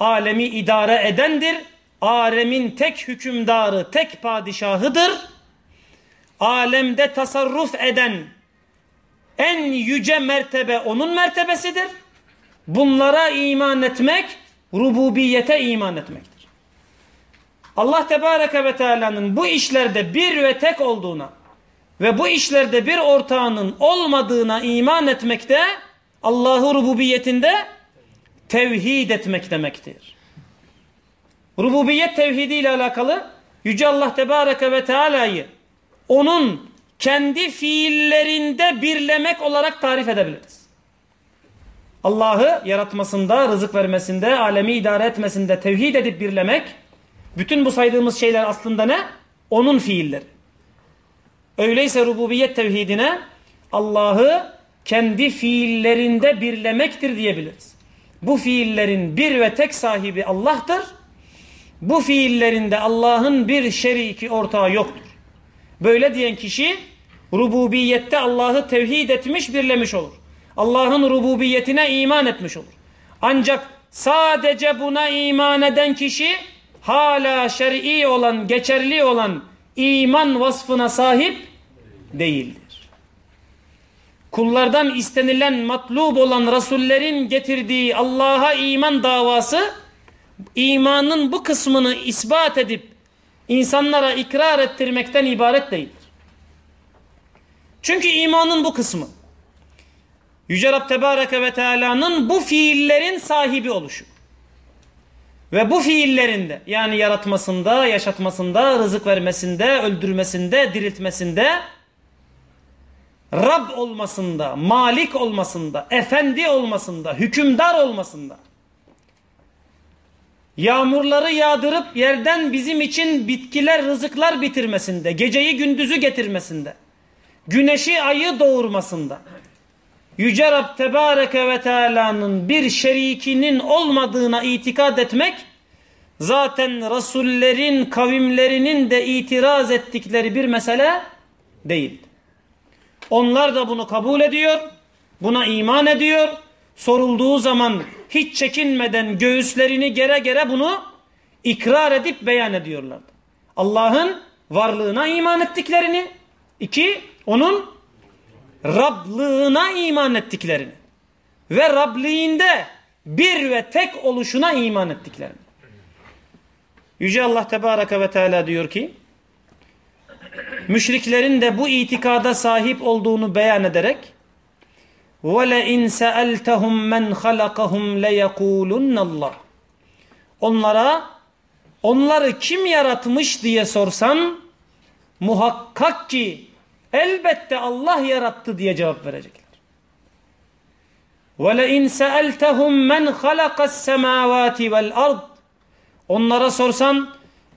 alemi idare edendir, alemin tek hükümdarı, tek padişahıdır. Alemde tasarruf eden en yüce mertebe onun mertebesidir. Bunlara iman etmek, rububiyete iman etmektir. Allah Tebareke ve Teala'nın bu işlerde bir ve tek olduğuna ve bu işlerde bir ortağının olmadığına iman etmekte Allah'ı rububiyetinde tevhid etmek demektir. Rububiyet tevhidi ile alakalı Yüce Allah Tebareke ve Teala'yı onun kendi fiillerinde birlemek olarak tarif edebiliriz. Allah'ı yaratmasında, rızık vermesinde, alemi idare etmesinde tevhid edip birlemek, bütün bu saydığımız şeyler aslında ne? Onun fiilleri. Öyleyse rububiyet tevhidine Allah'ı kendi fiillerinde birlemektir diyebiliriz. Bu fiillerin bir ve tek sahibi Allah'tır. Bu fiillerinde Allah'ın bir şeriki ortağı yoktur. Böyle diyen kişi rububiyette Allah'ı tevhid etmiş, birlemiş olur. Allah'ın rububiyetine iman etmiş olur. Ancak sadece buna iman eden kişi hala şer'i olan, geçerli olan iman vasfına sahip değildir. Kullardan istenilen, matlub olan Resullerin getirdiği Allah'a iman davası imanın bu kısmını ispat edip insanlara ikrar ettirmekten ibaret değildir. Çünkü imanın bu kısmı Yüce Rab Tebareke ve Teala'nın bu fiillerin sahibi oluşu. Ve bu fiillerinde yani yaratmasında, yaşatmasında, rızık vermesinde, öldürmesinde, diriltmesinde Rab olmasında, malik olmasında, efendi olmasında, hükümdar olmasında yağmurları yağdırıp yerden bizim için bitkiler, rızıklar bitirmesinde, geceyi gündüzü getirmesinde, güneşi ayı doğurmasında, Yüce Rab Tebareke ve Teala'nın bir şerikinin olmadığına itikad etmek, zaten Resullerin kavimlerinin de itiraz ettikleri bir mesele değil. Onlar da bunu kabul ediyor, buna iman ediyor, sorulduğu zaman hiç çekinmeden göğüslerini gere gere bunu ikrar edip beyan ediyorlardı. Allah'ın varlığına iman ettiklerini, iki, onun Rablığına iman ettiklerini ve Rabliğinde bir ve tek oluşuna iman ettiklerini. Yüce Allah Tebareke ve Teala diyor ki, müşriklerin de bu itikada sahip olduğunu beyan ederek, وَلَاِنْ سَأَلْتَهُمْ مَنْ خَلَقَهُمْ لَيَقُولُنَّ اللّٰهِ Onlara, onları kim yaratmış diye sorsan, muhakkak ki elbette Allah yarattı diye cevap verecekler. وَلَاِنْ سَأَلْتَهُمْ مَنْ خَلَقَ السَّمَاوَاتِ وَالْأَرْضِ Onlara sorsan,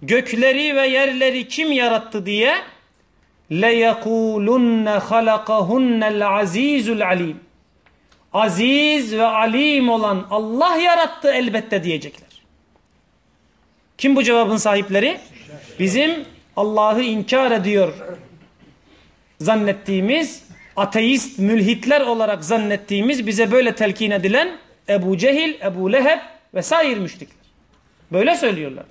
gökleri ve yerleri kim yarattı diye, لَيَقُولُنَّ خَلَقَهُنَّ الْعَز۪يزُ الْعَل۪يمُ aziz ve alim olan Allah yarattı elbette diyecekler. Kim bu cevabın sahipleri? Bizim Allah'ı inkar ediyor zannettiğimiz ateist mülhitler olarak zannettiğimiz bize böyle telkin edilen Ebu Cehil, Ebu Leheb vesaire müşrikler. Böyle söylüyorlar.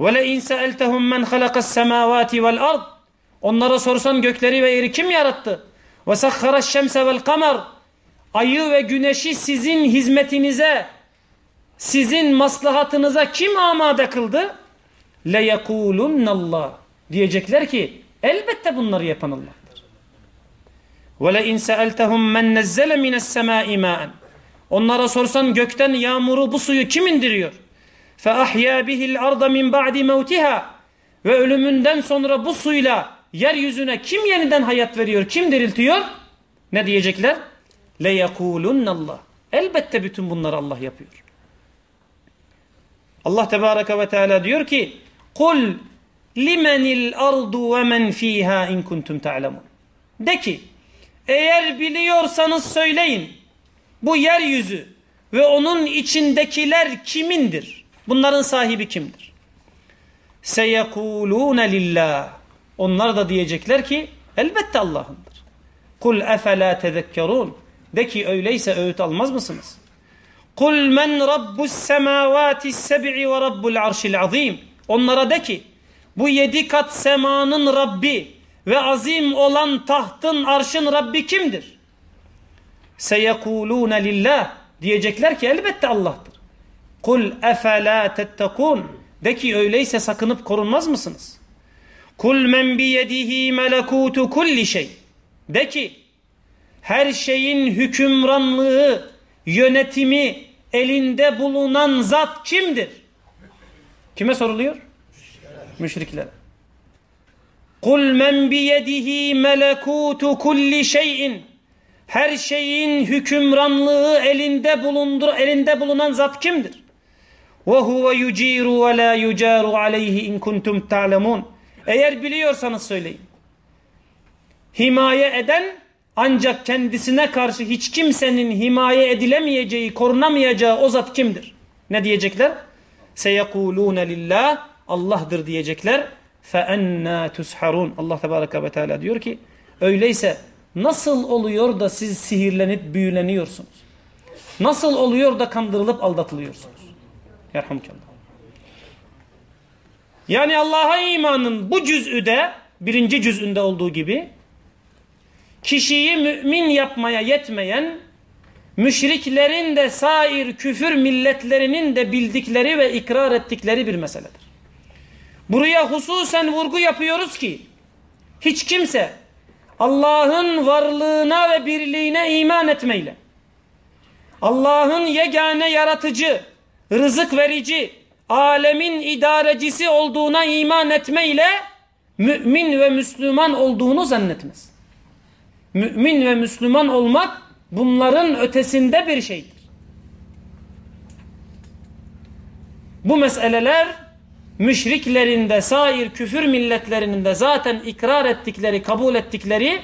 وَلَاِنْ سَأَلْتَهُمْ مَنْ خَلَقَ السَّمَاوَاتِ وَالْأَرْضِ Onlara sorsan gökleri ve yeri kim yarattı? وَسَخَّرَ الشَّمْسَ وَالْقَمَرِ Ayı ve güneşi sizin hizmetinize, sizin maslahatınıza kim amade kıldı? لَيَقُولُنَّ اللّٰهِ Diyecekler ki elbette bunları yapan Allah'tır. وَلَاِنْ سَأَلْتَهُمْ مَنْ نَزَّلَ مِنَ السَّمَاءِ مَاءً Onlara sorsan gökten yağmuru bu suyu kim indiriyor? فَأَحْيَا بِهِ الْأَرْضَ مِنْ بَعْدِ مَوْتِهَا Ve ölümünden sonra bu suyla yeryüzüne kim yeniden hayat veriyor, kim diriltiyor? Ne diyecekler? لَيَقُولُنَّ اللّٰهِ Elbette bütün bunları Allah yapıyor. Allah Tebareke ve Teala diyor ki قُلْ limenil ardu ve men fiha in kuntum ta'lemun. De ki eğer biliyorsanız söyleyin bu yeryüzü ve onun içindekiler kimindir? Bunların sahibi kimdir? Seyekulûne lillah. Onlar da diyecekler ki elbette Allah'ındır. Kul efela tezekkerun. De ki öyleyse öğüt almaz mısınız? Kul men rabbus semavati seb'i ve rabbul arşil azim. Onlara de ki bu yedi kat semanın Rabbi ve azim olan tahtın arşın Rabbi kimdir? Seyekulûne lillah. Diyecekler ki elbette Allah'tır. Kul efela tettekûn. De ki öyleyse sakınıp korunmaz mısınız? Kul men biyedihi melekutu kulli şey. De ki her şeyin hükümranlığı, yönetimi elinde bulunan zat kimdir? Kime soruluyor? Müşriklere. Kul men biyedihi melekutu kulli şeyin. Her şeyin hükümranlığı elinde bulundur, elinde bulunan zat kimdir? Ve huve yuciru ve la yucaru aleyhi in kuntum ta'lemun. Eğer biliyorsanız söyleyin. Himaye eden ancak kendisine karşı hiç kimsenin himaye edilemeyeceği, korunamayacağı o zat kimdir? Ne diyecekler? Seyekulûne lillah. Allah'dır diyecekler. فَاَنَّا تُسْحَرُونَ Allah Tebareke ve Teala diyor ki öyleyse nasıl oluyor da siz sihirlenip büyüleniyorsunuz? Nasıl oluyor da kandırılıp aldatılıyorsunuz? Yerhamkallah. Yani Allah'a imanın bu cüz'ü birinci cüz'ünde olduğu gibi kişiyi mümin yapmaya yetmeyen müşriklerin de sair küfür milletlerinin de bildikleri ve ikrar ettikleri bir meseledir. Buraya hususen vurgu yapıyoruz ki hiç kimse Allah'ın varlığına ve birliğine iman etmeyle Allah'ın yegane yaratıcı, rızık verici, alemin idarecisi olduğuna iman etmeyle mümin ve Müslüman olduğunu zannetmez. Mümin ve Müslüman olmak bunların ötesinde bir şeydir. Bu meseleler müşriklerin de sair küfür milletlerinin de zaten ikrar ettikleri, kabul ettikleri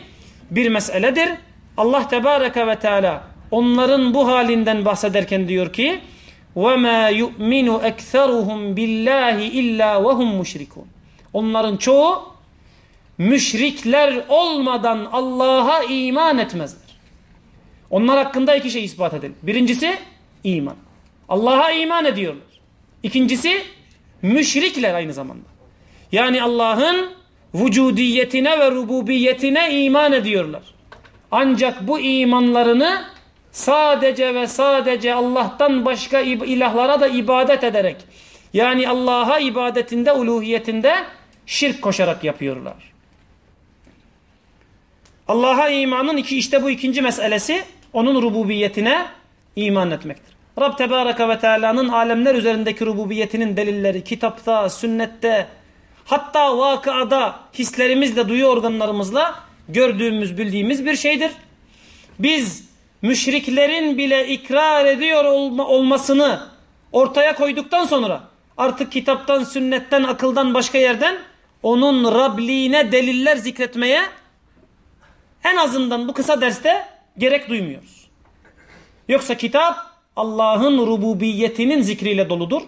bir meseledir. Allah Tebareke ve Teala onların bu halinden bahsederken diyor ki وَمَا يُؤْمِنُ اَكْثَرُهُمْ بِاللّٰهِ اِلَّا وَهُمْ مُشْرِكُونَ Onların çoğu müşrikler olmadan Allah'a iman etmezler. Onlar hakkında iki şey ispat edelim. Birincisi iman. Allah'a iman ediyorlar. İkincisi müşrikler aynı zamanda. Yani Allah'ın vücudiyetine ve rububiyetine iman ediyorlar. Ancak bu imanlarını sadece ve sadece Allah'tan başka ilahlara da ibadet ederek yani Allah'a ibadetinde, uluhiyetinde şirk koşarak yapıyorlar. Allah'a imanın iki, işte bu ikinci meselesi onun rububiyetine iman etmektir. Rab Tebareke ve Teala'nın alemler üzerindeki rububiyetinin delilleri kitapta, sünnette, hatta vakıada hislerimizle, duyu organlarımızla gördüğümüz, bildiğimiz bir şeydir. Biz müşriklerin bile ikrar ediyor olma, olmasını ortaya koyduktan sonra artık kitaptan, sünnetten, akıldan başka yerden onun Rabliğine deliller zikretmeye en azından bu kısa derste gerek duymuyoruz. Yoksa kitap Allah'ın rububiyetinin zikriyle doludur.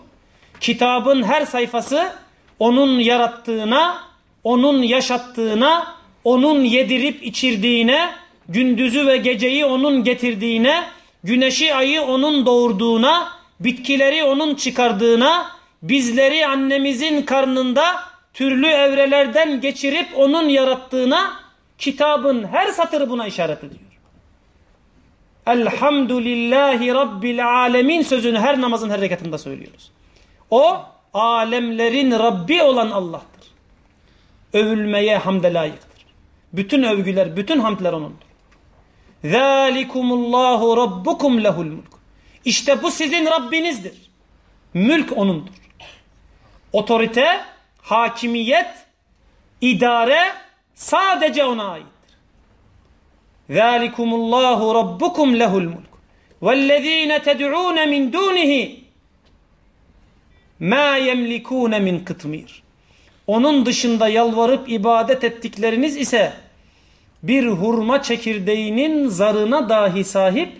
Kitabın her sayfası onun yarattığına, onun yaşattığına, onun yedirip içirdiğine, gündüzü ve geceyi onun getirdiğine, güneşi ayı onun doğurduğuna, bitkileri onun çıkardığına, bizleri annemizin karnında türlü evrelerden geçirip onun yarattığına kitabın her satırı buna işaret ediyor. Elhamdülillahi Rabbil alemin sözünü her namazın her rekatında söylüyoruz. O alemlerin Rabbi olan Allah'tır. Övülmeye hamde layıktır. Bütün övgüler, bütün hamdler O'nundur. Zalikumullahu Rabbukum lehul mulk. İşte bu sizin Rabbinizdir. Mülk O'nundur. Otorite, hakimiyet, idare sadece O'na aittir. Zalikumullahu Rabbukum lehul mulk. وَالَّذ۪ينَ تَدْعُونَ مِنْ دُونِهِ مَا يَمْلِكُونَ مِنْ قِطْمِيرٍ Onun dışında yalvarıp ibadet ettikleriniz ise bir hurma çekirdeğinin zarına dahi sahip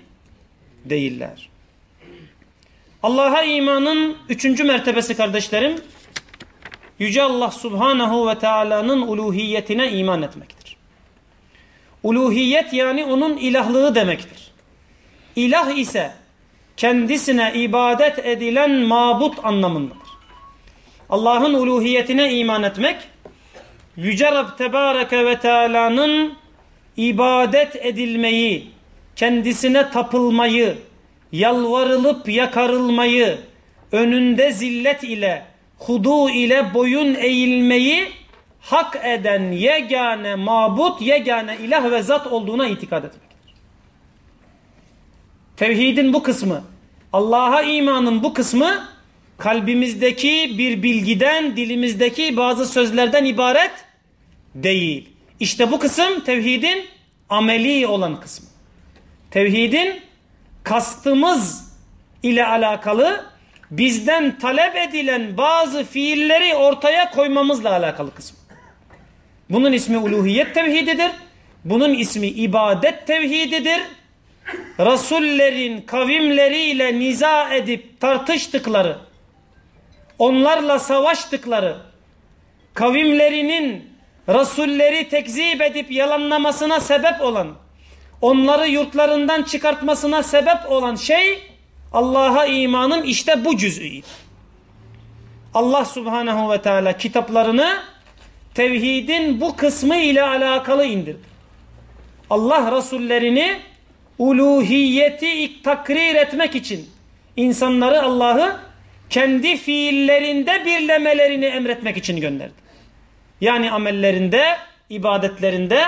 değiller. Allah'a imanın üçüncü mertebesi kardeşlerim, Yüce Allah Subhanahu ve Teala'nın uluhiyetine iman etmektir. Uluhiyet yani onun ilahlığı demektir. İlah ise kendisine ibadet edilen mabut anlamındadır. Allah'ın uluhiyetine iman etmek, Yüce Rab Tebareke ve Teala'nın ibadet edilmeyi, kendisine tapılmayı, yalvarılıp yakarılmayı, önünde zillet ile, hudu ile boyun eğilmeyi hak eden yegane mabut, yegane ilah ve zat olduğuna itikad etmektir. Tevhidin bu kısmı, Allah'a imanın bu kısmı kalbimizdeki bir bilgiden, dilimizdeki bazı sözlerden ibaret değil. İşte bu kısım tevhidin ameli olan kısmı. Tevhidin kastımız ile alakalı bizden talep edilen bazı fiilleri ortaya koymamızla alakalı kısmı. Bunun ismi uluhiyet tevhididir. Bunun ismi ibadet tevhididir. Rasullerin kavimleriyle niza edip tartıştıkları, onlarla savaştıkları, kavimlerinin Rasulleri tekzip edip yalanlamasına sebep olan, onları yurtlarından çıkartmasına sebep olan şey Allah'a imanın işte bu cüz'üydi. Allah subhanehu ve teala kitaplarını tevhidin bu kısmı ile alakalı indirdi. Allah Resullerini uluhiyeti takrir etmek için insanları Allah'ı kendi fiillerinde birlemelerini emretmek için gönderdi. Yani amellerinde, ibadetlerinde,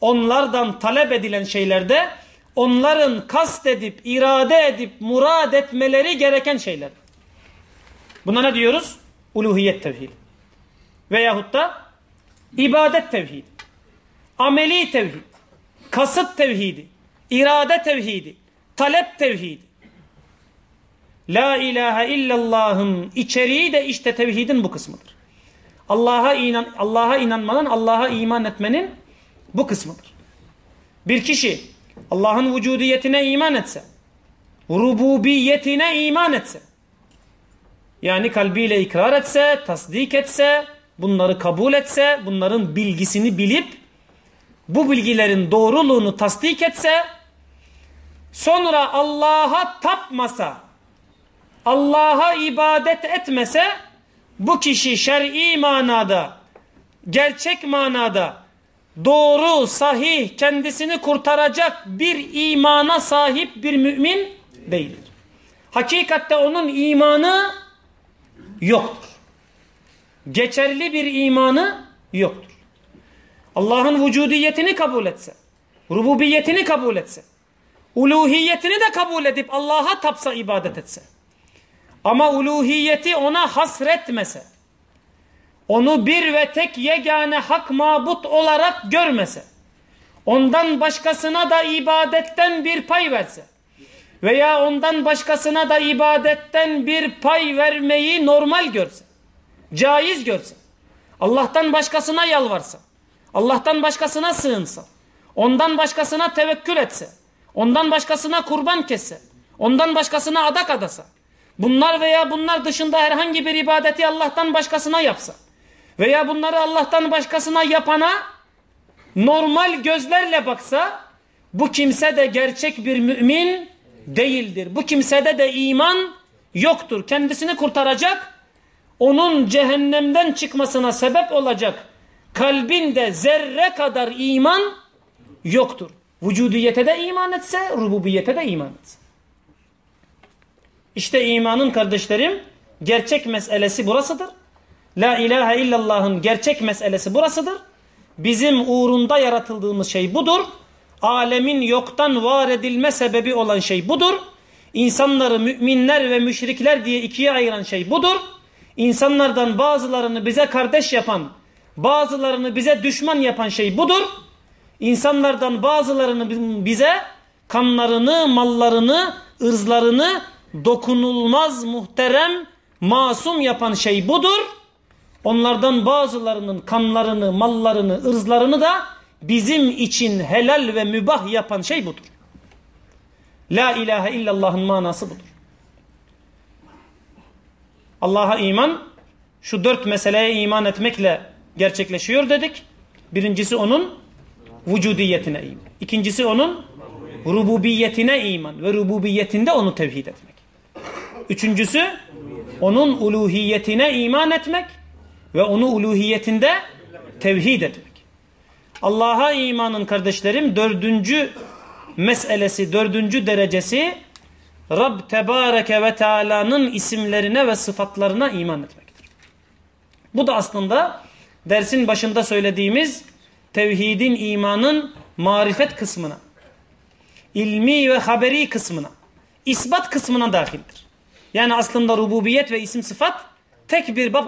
onlardan talep edilen şeylerde onların kast edip, irade edip, murad etmeleri gereken şeyler. Buna ne diyoruz? Uluhiyet tevhidi. Veyahut da ibadet tevhidi. Ameli tevhid. Kasıt tevhidi. irade tevhidi. Talep tevhidi. La ilahe illallah'ın içeriği de işte tevhidin bu kısmıdır. Allah'a inan Allah'a inanmanın, Allah'a iman etmenin bu kısmıdır. Bir kişi Allah'ın vücudiyetine iman etse, rububiyetine iman etse, yani kalbiyle ikrar etse, tasdik etse, bunları kabul etse, bunların bilgisini bilip, bu bilgilerin doğruluğunu tasdik etse, sonra Allah'a tapmasa, Allah'a ibadet etmese, bu kişi şer'i manada, gerçek manada doğru, sahih, kendisini kurtaracak bir imana sahip bir mümin değildir. Hakikatte onun imanı yoktur. Geçerli bir imanı yoktur. Allah'ın vücudiyetini kabul etse, rububiyetini kabul etse, uluhiyetini de kabul edip Allah'a tapsa ibadet etse, ama uluhiyeti ona hasretmese, onu bir ve tek yegane hak mabut olarak görmese, ondan başkasına da ibadetten bir pay verse veya ondan başkasına da ibadetten bir pay vermeyi normal görse, caiz görse, Allah'tan başkasına yalvarsa, Allah'tan başkasına sığınsa, ondan başkasına tevekkül etse, ondan başkasına kurban kesse, ondan başkasına adak adasa, bunlar veya bunlar dışında herhangi bir ibadeti Allah'tan başkasına yapsa veya bunları Allah'tan başkasına yapana normal gözlerle baksa bu kimse de gerçek bir mümin değildir. Bu kimsede de iman yoktur. Kendisini kurtaracak, onun cehennemden çıkmasına sebep olacak kalbinde zerre kadar iman yoktur. Vücudiyete de iman etse, rububiyete de iman etse. İşte imanın kardeşlerim gerçek meselesi burasıdır. La ilahe illallah'ın gerçek meselesi burasıdır. Bizim uğrunda yaratıldığımız şey budur. Alemin yoktan var edilme sebebi olan şey budur. İnsanları müminler ve müşrikler diye ikiye ayıran şey budur. İnsanlardan bazılarını bize kardeş yapan, bazılarını bize düşman yapan şey budur. İnsanlardan bazılarını bize kanlarını, mallarını, ırzlarını dokunulmaz, muhterem, masum yapan şey budur. Onlardan bazılarının kanlarını, mallarını, ırzlarını da bizim için helal ve mübah yapan şey budur. La ilahe illallah'ın manası budur. Allah'a iman şu dört meseleye iman etmekle gerçekleşiyor dedik. Birincisi onun vücudiyetine iman. İkincisi onun rububiyetine iman ve rububiyetinde onu tevhid etmek. Üçüncüsü onun uluhiyetine iman etmek ve onu uluhiyetinde tevhid etmek. Allah'a imanın kardeşlerim dördüncü meselesi, dördüncü derecesi Rab Tebareke ve Teala'nın isimlerine ve sıfatlarına iman etmektir. Bu da aslında dersin başında söylediğimiz tevhidin imanın marifet kısmına, ilmi ve haberi kısmına, isbat kısmına dahildir. Yani aslında rububiyet ve isim sıfat tek bir bab,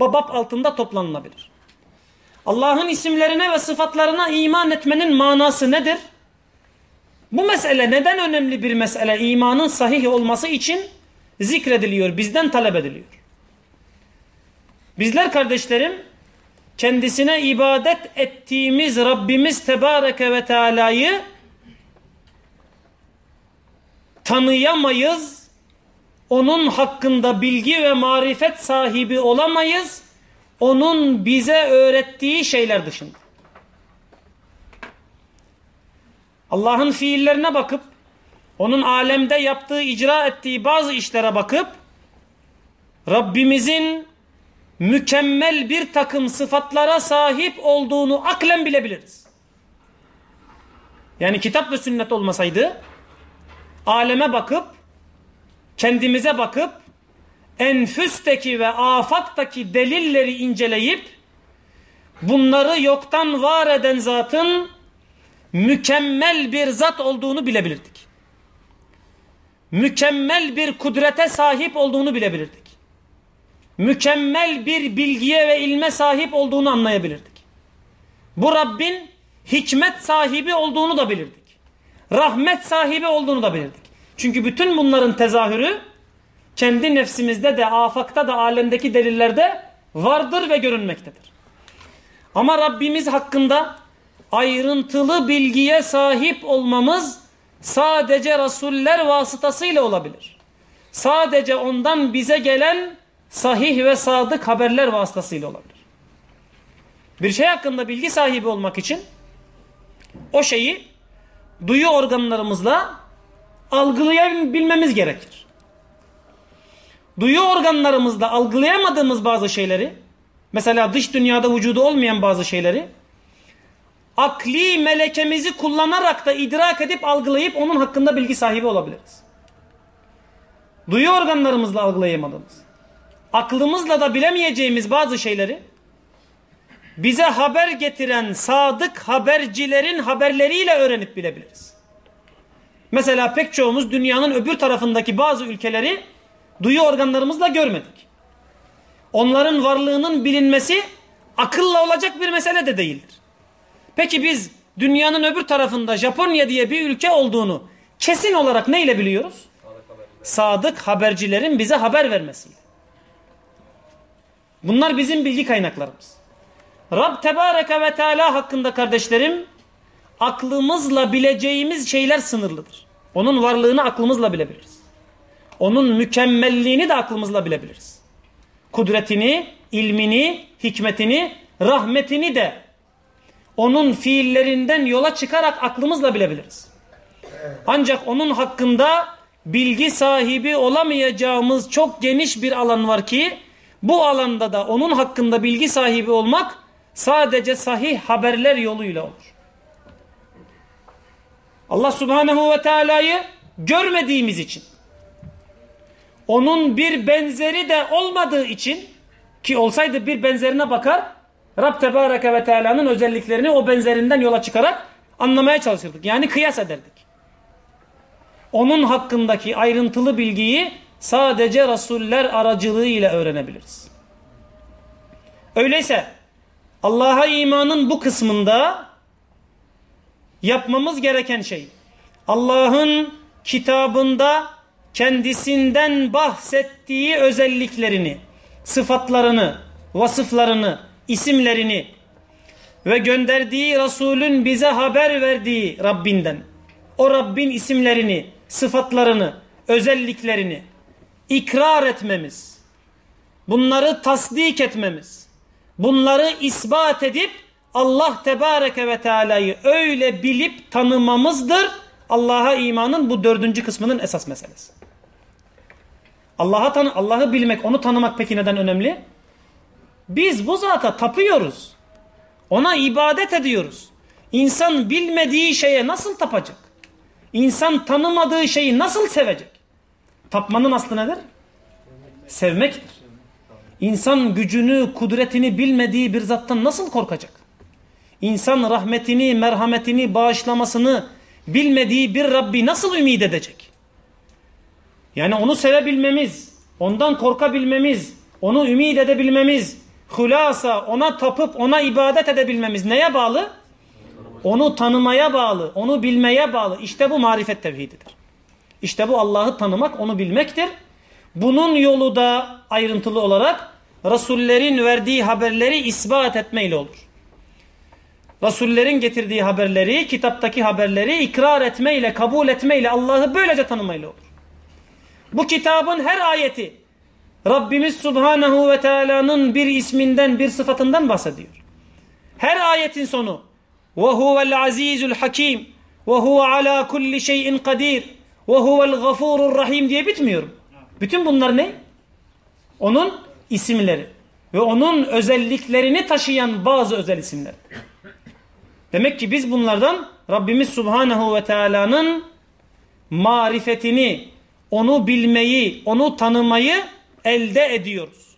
bab altında toplanılabilir. Allah'ın isimlerine ve sıfatlarına iman etmenin manası nedir? Bu mesele neden önemli bir mesele? İmanın sahih olması için zikrediliyor, bizden talep ediliyor. Bizler kardeşlerim kendisine ibadet ettiğimiz Rabbimiz Tebareke ve Teala'yı tanıyamayız. Onun hakkında bilgi ve marifet sahibi olamayız. Onun bize öğrettiği şeyler dışında. Allah'ın fiillerine bakıp onun alemde yaptığı, icra ettiği bazı işlere bakıp Rabbimizin mükemmel bir takım sıfatlara sahip olduğunu aklen bilebiliriz. Yani kitap ve sünnet olmasaydı aleme bakıp kendimize bakıp enfüsteki ve afaktaki delilleri inceleyip bunları yoktan var eden zatın mükemmel bir zat olduğunu bilebilirdik. Mükemmel bir kudrete sahip olduğunu bilebilirdik mükemmel bir bilgiye ve ilme sahip olduğunu anlayabilirdik. Bu Rabbin hikmet sahibi olduğunu da bilirdik. Rahmet sahibi olduğunu da bilirdik. Çünkü bütün bunların tezahürü kendi nefsimizde de, afakta da, alemdeki delillerde vardır ve görünmektedir. Ama Rabbimiz hakkında ayrıntılı bilgiye sahip olmamız sadece Resuller vasıtasıyla olabilir. Sadece ondan bize gelen sahih ve sadık haberler vasıtasıyla olabilir. Bir şey hakkında bilgi sahibi olmak için o şeyi duyu organlarımızla algılayabilmemiz gerekir. Duyu organlarımızla algılayamadığımız bazı şeyleri mesela dış dünyada vücudu olmayan bazı şeyleri akli melekemizi kullanarak da idrak edip algılayıp onun hakkında bilgi sahibi olabiliriz. Duyu organlarımızla algılayamadığımız aklımızla da bilemeyeceğimiz bazı şeyleri bize haber getiren sadık habercilerin haberleriyle öğrenip bilebiliriz. Mesela pek çoğumuz dünyanın öbür tarafındaki bazı ülkeleri duyu organlarımızla görmedik. Onların varlığının bilinmesi akılla olacak bir mesele de değildir. Peki biz dünyanın öbür tarafında Japonya diye bir ülke olduğunu kesin olarak neyle biliyoruz? Sadık habercilerin bize haber vermesiyle. Bunlar bizim bilgi kaynaklarımız. Rab Tebareke ve Teala hakkında kardeşlerim aklımızla bileceğimiz şeyler sınırlıdır. Onun varlığını aklımızla bilebiliriz. Onun mükemmelliğini de aklımızla bilebiliriz. Kudretini, ilmini, hikmetini, rahmetini de onun fiillerinden yola çıkarak aklımızla bilebiliriz. Ancak onun hakkında bilgi sahibi olamayacağımız çok geniş bir alan var ki bu alanda da onun hakkında bilgi sahibi olmak sadece sahih haberler yoluyla olur. Allah subhanehu ve teala'yı görmediğimiz için onun bir benzeri de olmadığı için ki olsaydı bir benzerine bakar Rab Tebareke ve Teala'nın özelliklerini o benzerinden yola çıkarak anlamaya çalışırdık. Yani kıyas ederdik. Onun hakkındaki ayrıntılı bilgiyi sadece Resuller aracılığıyla öğrenebiliriz. Öyleyse Allah'a imanın bu kısmında yapmamız gereken şey Allah'ın kitabında kendisinden bahsettiği özelliklerini, sıfatlarını, vasıflarını, isimlerini ve gönderdiği Resulün bize haber verdiği Rabbinden o Rabbin isimlerini, sıfatlarını, özelliklerini ikrar etmemiz, bunları tasdik etmemiz, bunları ispat edip Allah Tebareke ve Teala'yı öyle bilip tanımamızdır. Allah'a imanın bu dördüncü kısmının esas meselesi. Allah'a tanı Allah'ı bilmek, onu tanımak peki neden önemli? Biz bu zata tapıyoruz. Ona ibadet ediyoruz. İnsan bilmediği şeye nasıl tapacak? İnsan tanımadığı şeyi nasıl sevecek? Tapmanın aslı nedir? Sevmektir. İnsan gücünü, kudretini bilmediği bir zattan nasıl korkacak? İnsan rahmetini, merhametini, bağışlamasını bilmediği bir Rabbi nasıl ümit edecek? Yani onu sevebilmemiz, ondan korkabilmemiz, onu ümit edebilmemiz, hulasa ona tapıp ona ibadet edebilmemiz neye bağlı? Onu tanımaya bağlı, onu bilmeye bağlı. İşte bu marifet tevhididir. İşte bu Allah'ı tanımak, onu bilmektir. Bunun yolu da ayrıntılı olarak Resullerin verdiği haberleri ispat etmeyle olur. Resullerin getirdiği haberleri, kitaptaki haberleri ikrar etmeyle, kabul etmeyle, Allah'ı böylece tanımayla olur. Bu kitabın her ayeti Rabbimiz Subhanahu ve Teala'nın bir isminden, bir sıfatından bahsediyor. Her ayetin sonu ve huvel azizul hakim ve huve ala kulli şeyin kadir ve huvel gafurur rahim diye bitmiyor. Bütün bunlar ne? Onun isimleri ve onun özelliklerini taşıyan bazı özel isimler. Demek ki biz bunlardan Rabbimiz Subhanahu ve Teala'nın marifetini, onu bilmeyi, onu tanımayı elde ediyoruz.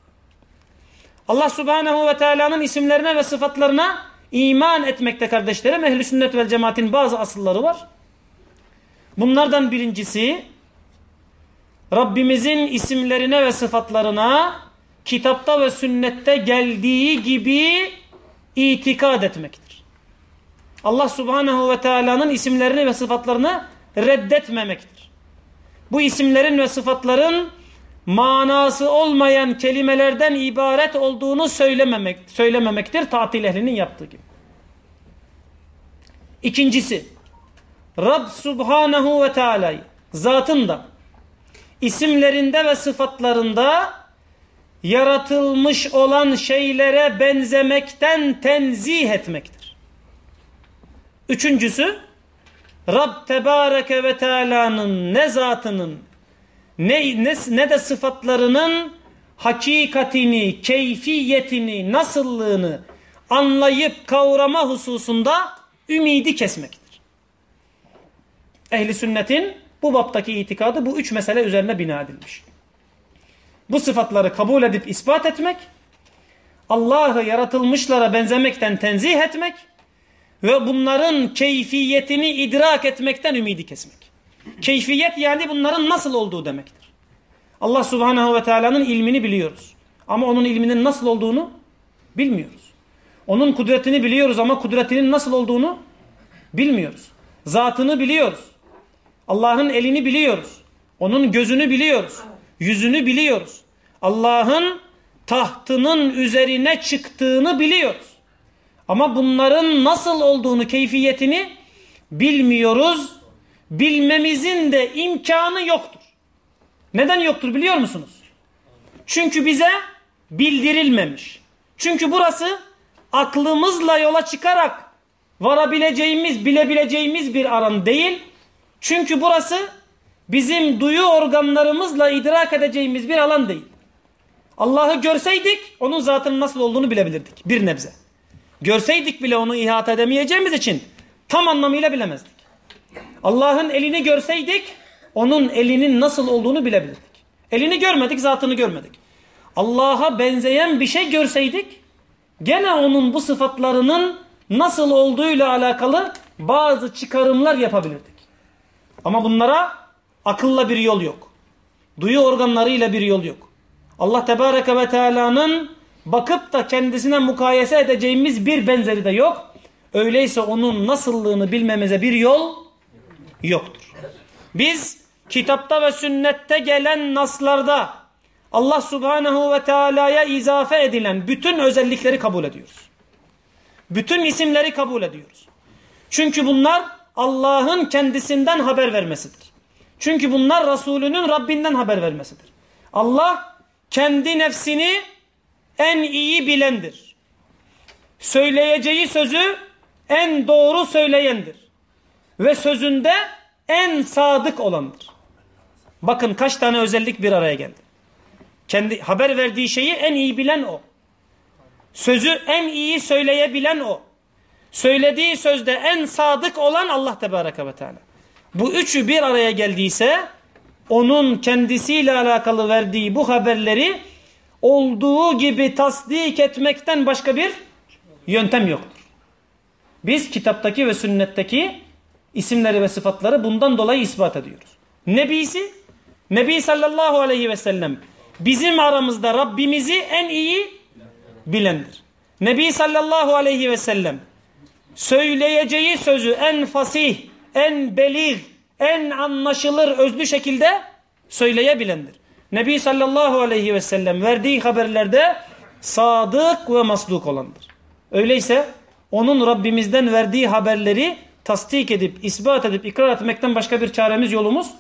Allah Subhanahu ve Teala'nın isimlerine ve sıfatlarına iman etmekte kardeşlerim. Ehl-i sünnet vel cemaatin bazı asılları var. Bunlardan birincisi Rabbimizin isimlerine ve sıfatlarına kitapta ve sünnette geldiği gibi itikad etmektir. Allah Subhanahu ve Teala'nın isimlerini ve sıfatlarını reddetmemektir. Bu isimlerin ve sıfatların manası olmayan kelimelerden ibaret olduğunu söylememek, söylememektir tatil ehlinin yaptığı gibi. İkincisi Rab Subhanahu ve Teala'yı zatında isimlerinde ve sıfatlarında yaratılmış olan şeylere benzemekten tenzih etmektir. Üçüncüsü Rab Tebareke ve Teala'nın ne zatının ne, ne, ne de sıfatlarının hakikatini, keyfiyetini, nasıllığını anlayıp kavrama hususunda ümidi kesmektir. Ehli sünnetin bu baptaki itikadı bu üç mesele üzerine bina edilmiş. Bu sıfatları kabul edip ispat etmek, Allah'ı yaratılmışlara benzemekten tenzih etmek ve bunların keyfiyetini idrak etmekten ümidi kesmek. Keyfiyet yani bunların nasıl olduğu demektir. Allah subhanehu ve teala'nın ilmini biliyoruz. Ama onun ilminin nasıl olduğunu bilmiyoruz. Onun kudretini biliyoruz ama kudretinin nasıl olduğunu bilmiyoruz. Zatını biliyoruz. Allah'ın elini biliyoruz. Onun gözünü biliyoruz. Yüzünü biliyoruz. Allah'ın tahtının üzerine çıktığını biliyoruz. Ama bunların nasıl olduğunu, keyfiyetini bilmiyoruz bilmemizin de imkanı yoktur. Neden yoktur biliyor musunuz? Çünkü bize bildirilmemiş. Çünkü burası aklımızla yola çıkarak varabileceğimiz, bilebileceğimiz bir aran değil. Çünkü burası bizim duyu organlarımızla idrak edeceğimiz bir alan değil. Allah'ı görseydik onun zatının nasıl olduğunu bilebilirdik. Bir nebze. Görseydik bile onu ihata edemeyeceğimiz için tam anlamıyla bilemezdik. Allah'ın elini görseydik onun elinin nasıl olduğunu bilebilirdik. Elini görmedik, zatını görmedik. Allah'a benzeyen bir şey görseydik gene onun bu sıfatlarının nasıl olduğuyla alakalı bazı çıkarımlar yapabilirdik. Ama bunlara akılla bir yol yok. Duyu organlarıyla bir yol yok. Allah Tebareke ve Teala'nın bakıp da kendisine mukayese edeceğimiz bir benzeri de yok. Öyleyse onun nasıllığını bilmemize bir yol yoktur. Biz kitapta ve sünnette gelen naslarda Allah Subhanahu ve Teala'ya izafe edilen bütün özellikleri kabul ediyoruz. Bütün isimleri kabul ediyoruz. Çünkü bunlar Allah'ın kendisinden haber vermesidir. Çünkü bunlar Resulünün Rabbinden haber vermesidir. Allah kendi nefsini en iyi bilendir. Söyleyeceği sözü en doğru söyleyendir. Ve sözünde en sadık olandır. Bakın kaç tane özellik bir araya geldi. Kendi haber verdiği şeyi en iyi bilen o. Sözü en iyi söyleyebilen o. Söylediği sözde en sadık olan Allah Tebareke ve Teala. Bu üçü bir araya geldiyse onun kendisiyle alakalı verdiği bu haberleri olduğu gibi tasdik etmekten başka bir yöntem yoktur. Biz kitaptaki ve sünnetteki isimleri ve sıfatları bundan dolayı ispat ediyoruz. Nebisi, Nebi sallallahu aleyhi ve sellem bizim aramızda Rabbimizi en iyi bilendir. Nebi sallallahu aleyhi ve sellem söyleyeceği sözü en fasih, en belir, en anlaşılır özlü şekilde söyleyebilendir. Nebi sallallahu aleyhi ve sellem verdiği haberlerde sadık ve masduk olandır. Öyleyse onun Rabbimizden verdiği haberleri tasdik edip, ispat edip, ikrar etmekten başka bir çaremiz yolumuz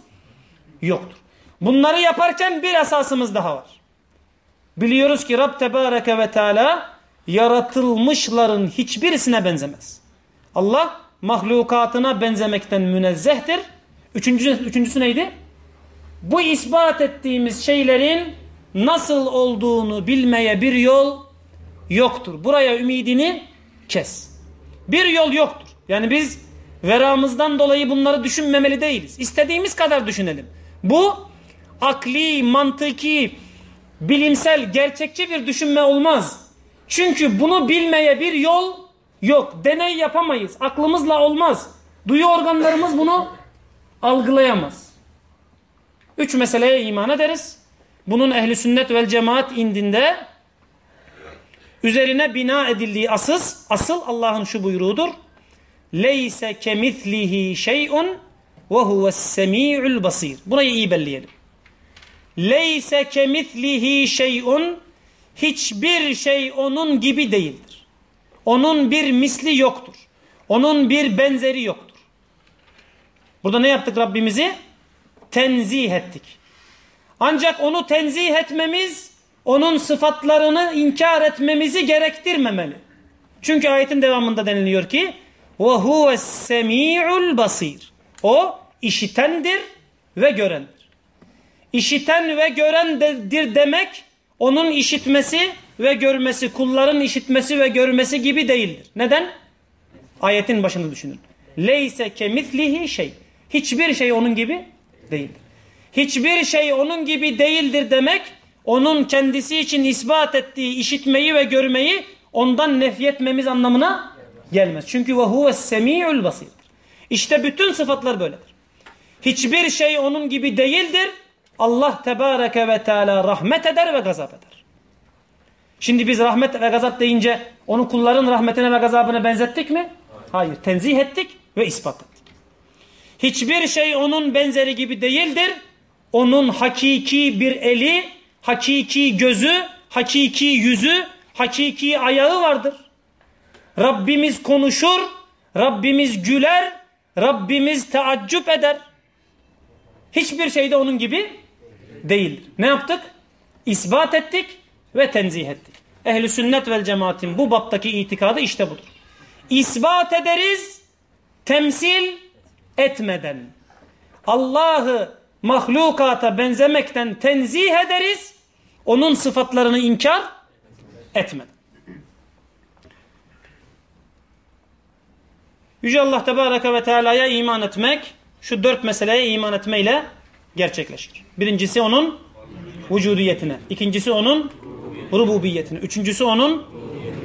yoktur. Bunları yaparken bir esasımız daha var. Biliyoruz ki Rab Tebareke ve Teala yaratılmışların hiçbirisine benzemez. Allah mahlukatına benzemekten münezzehtir. Üçüncüsü, üçüncüsü neydi? Bu ispat ettiğimiz şeylerin nasıl olduğunu bilmeye bir yol yoktur. Buraya ümidini kes. Bir yol yoktur. Yani biz veramızdan dolayı bunları düşünmemeli değiliz. İstediğimiz kadar düşünelim. Bu akli, mantıki, bilimsel, gerçekçi bir düşünme olmaz. Çünkü bunu bilmeye bir yol yok. Deney yapamayız. Aklımızla olmaz. Duyu organlarımız bunu algılayamaz. Üç meseleye iman ederiz. Bunun ehli sünnet vel cemaat indinde üzerine bina edildiği asız, asıl Allah'ın şu buyruğudur. Leyse kemitlihi şey'un ve huves semi'ul basir. Burayı iyi belleyelim. Leyse kemitlihi şey'un hiçbir şey onun gibi değildir. Onun bir misli yoktur. Onun bir benzeri yoktur. Burada ne yaptık Rabbimizi? Tenzih ettik. Ancak onu tenzih etmemiz, onun sıfatlarını inkar etmemizi gerektirmemeli. Çünkü ayetin devamında deniliyor ki ve huves semi'ul basir. O işitendir ve görendir. İşiten ve görendir demek onun işitmesi ve görmesi, kulların işitmesi ve görmesi gibi değildir. Neden? Ayetin başını düşünün. Leyse kemitlihi şey. Hiçbir şey onun gibi değildir. Hiçbir şey onun gibi değildir demek onun kendisi için ispat ettiği işitmeyi ve görmeyi ondan nefyetmemiz anlamına gelmez. Çünkü ve huves semi'ul basir. İşte bütün sıfatlar böyledir. Hiçbir şey onun gibi değildir. Allah tebareke ve teala rahmet eder ve gazap eder. Şimdi biz rahmet ve gazap deyince onu kulların rahmetine ve gazabına benzettik mi? Hayır. Tenzih ettik ve ispat ettik. Hiçbir şey onun benzeri gibi değildir. Onun hakiki bir eli, hakiki gözü, hakiki yüzü, hakiki ayağı vardır. Rabbimiz konuşur, Rabbimiz güler, Rabbimiz teaccüp eder. Hiçbir şey de onun gibi değildir. Ne yaptık? İsbat ettik ve tenzih ettik. Ehli sünnet vel cemaatin bu baptaki itikadı işte budur. İsbat ederiz temsil etmeden. Allah'ı mahlukata benzemekten tenzih ederiz. Onun sıfatlarını inkar etmeden. Yüce Allah Tebareke ve Teala'ya iman etmek şu dört meseleye iman etmeyle gerçekleşir. Birincisi onun vücudiyetine. ikincisi onun rububiyetine. Üçüncüsü onun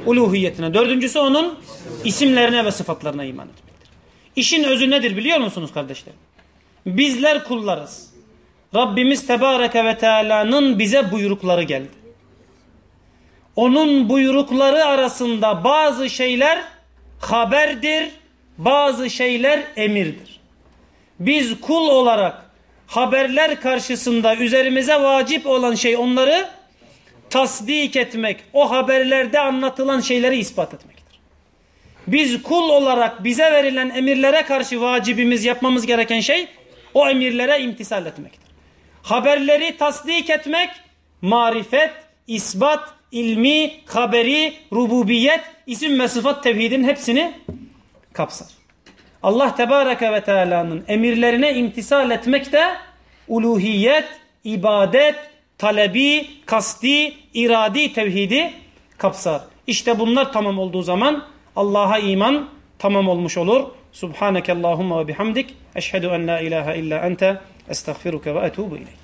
uluhiyetine. Dördüncüsü onun isimlerine ve sıfatlarına iman etmektir. İşin özü nedir biliyor musunuz kardeşlerim? Bizler kullarız. Rabbimiz Tebareke ve Teala'nın bize buyrukları geldi. Onun buyrukları arasında bazı şeyler haberdir, bazı şeyler emirdir. Biz kul olarak haberler karşısında üzerimize vacip olan şey onları tasdik etmek, o haberlerde anlatılan şeyleri ispat etmektir. Biz kul olarak bize verilen emirlere karşı vacibimiz yapmamız gereken şey o emirlere imtisal etmektir. Haberleri tasdik etmek, marifet, isbat, ilmi, haberi, rububiyet, isim ve sıfat tevhidin hepsini kapsar. Allah Tebareke ve Teala'nın emirlerine imtisal etmek de uluhiyet, ibadet, talebi, kasti, iradi tevhidi kapsar. İşte bunlar tamam olduğu zaman Allah'a iman tamam olmuş olur. Subhaneke Allahumma ve bihamdik. Eşhedü en la ilahe illa ente estağfiruke ve etubu ileyk.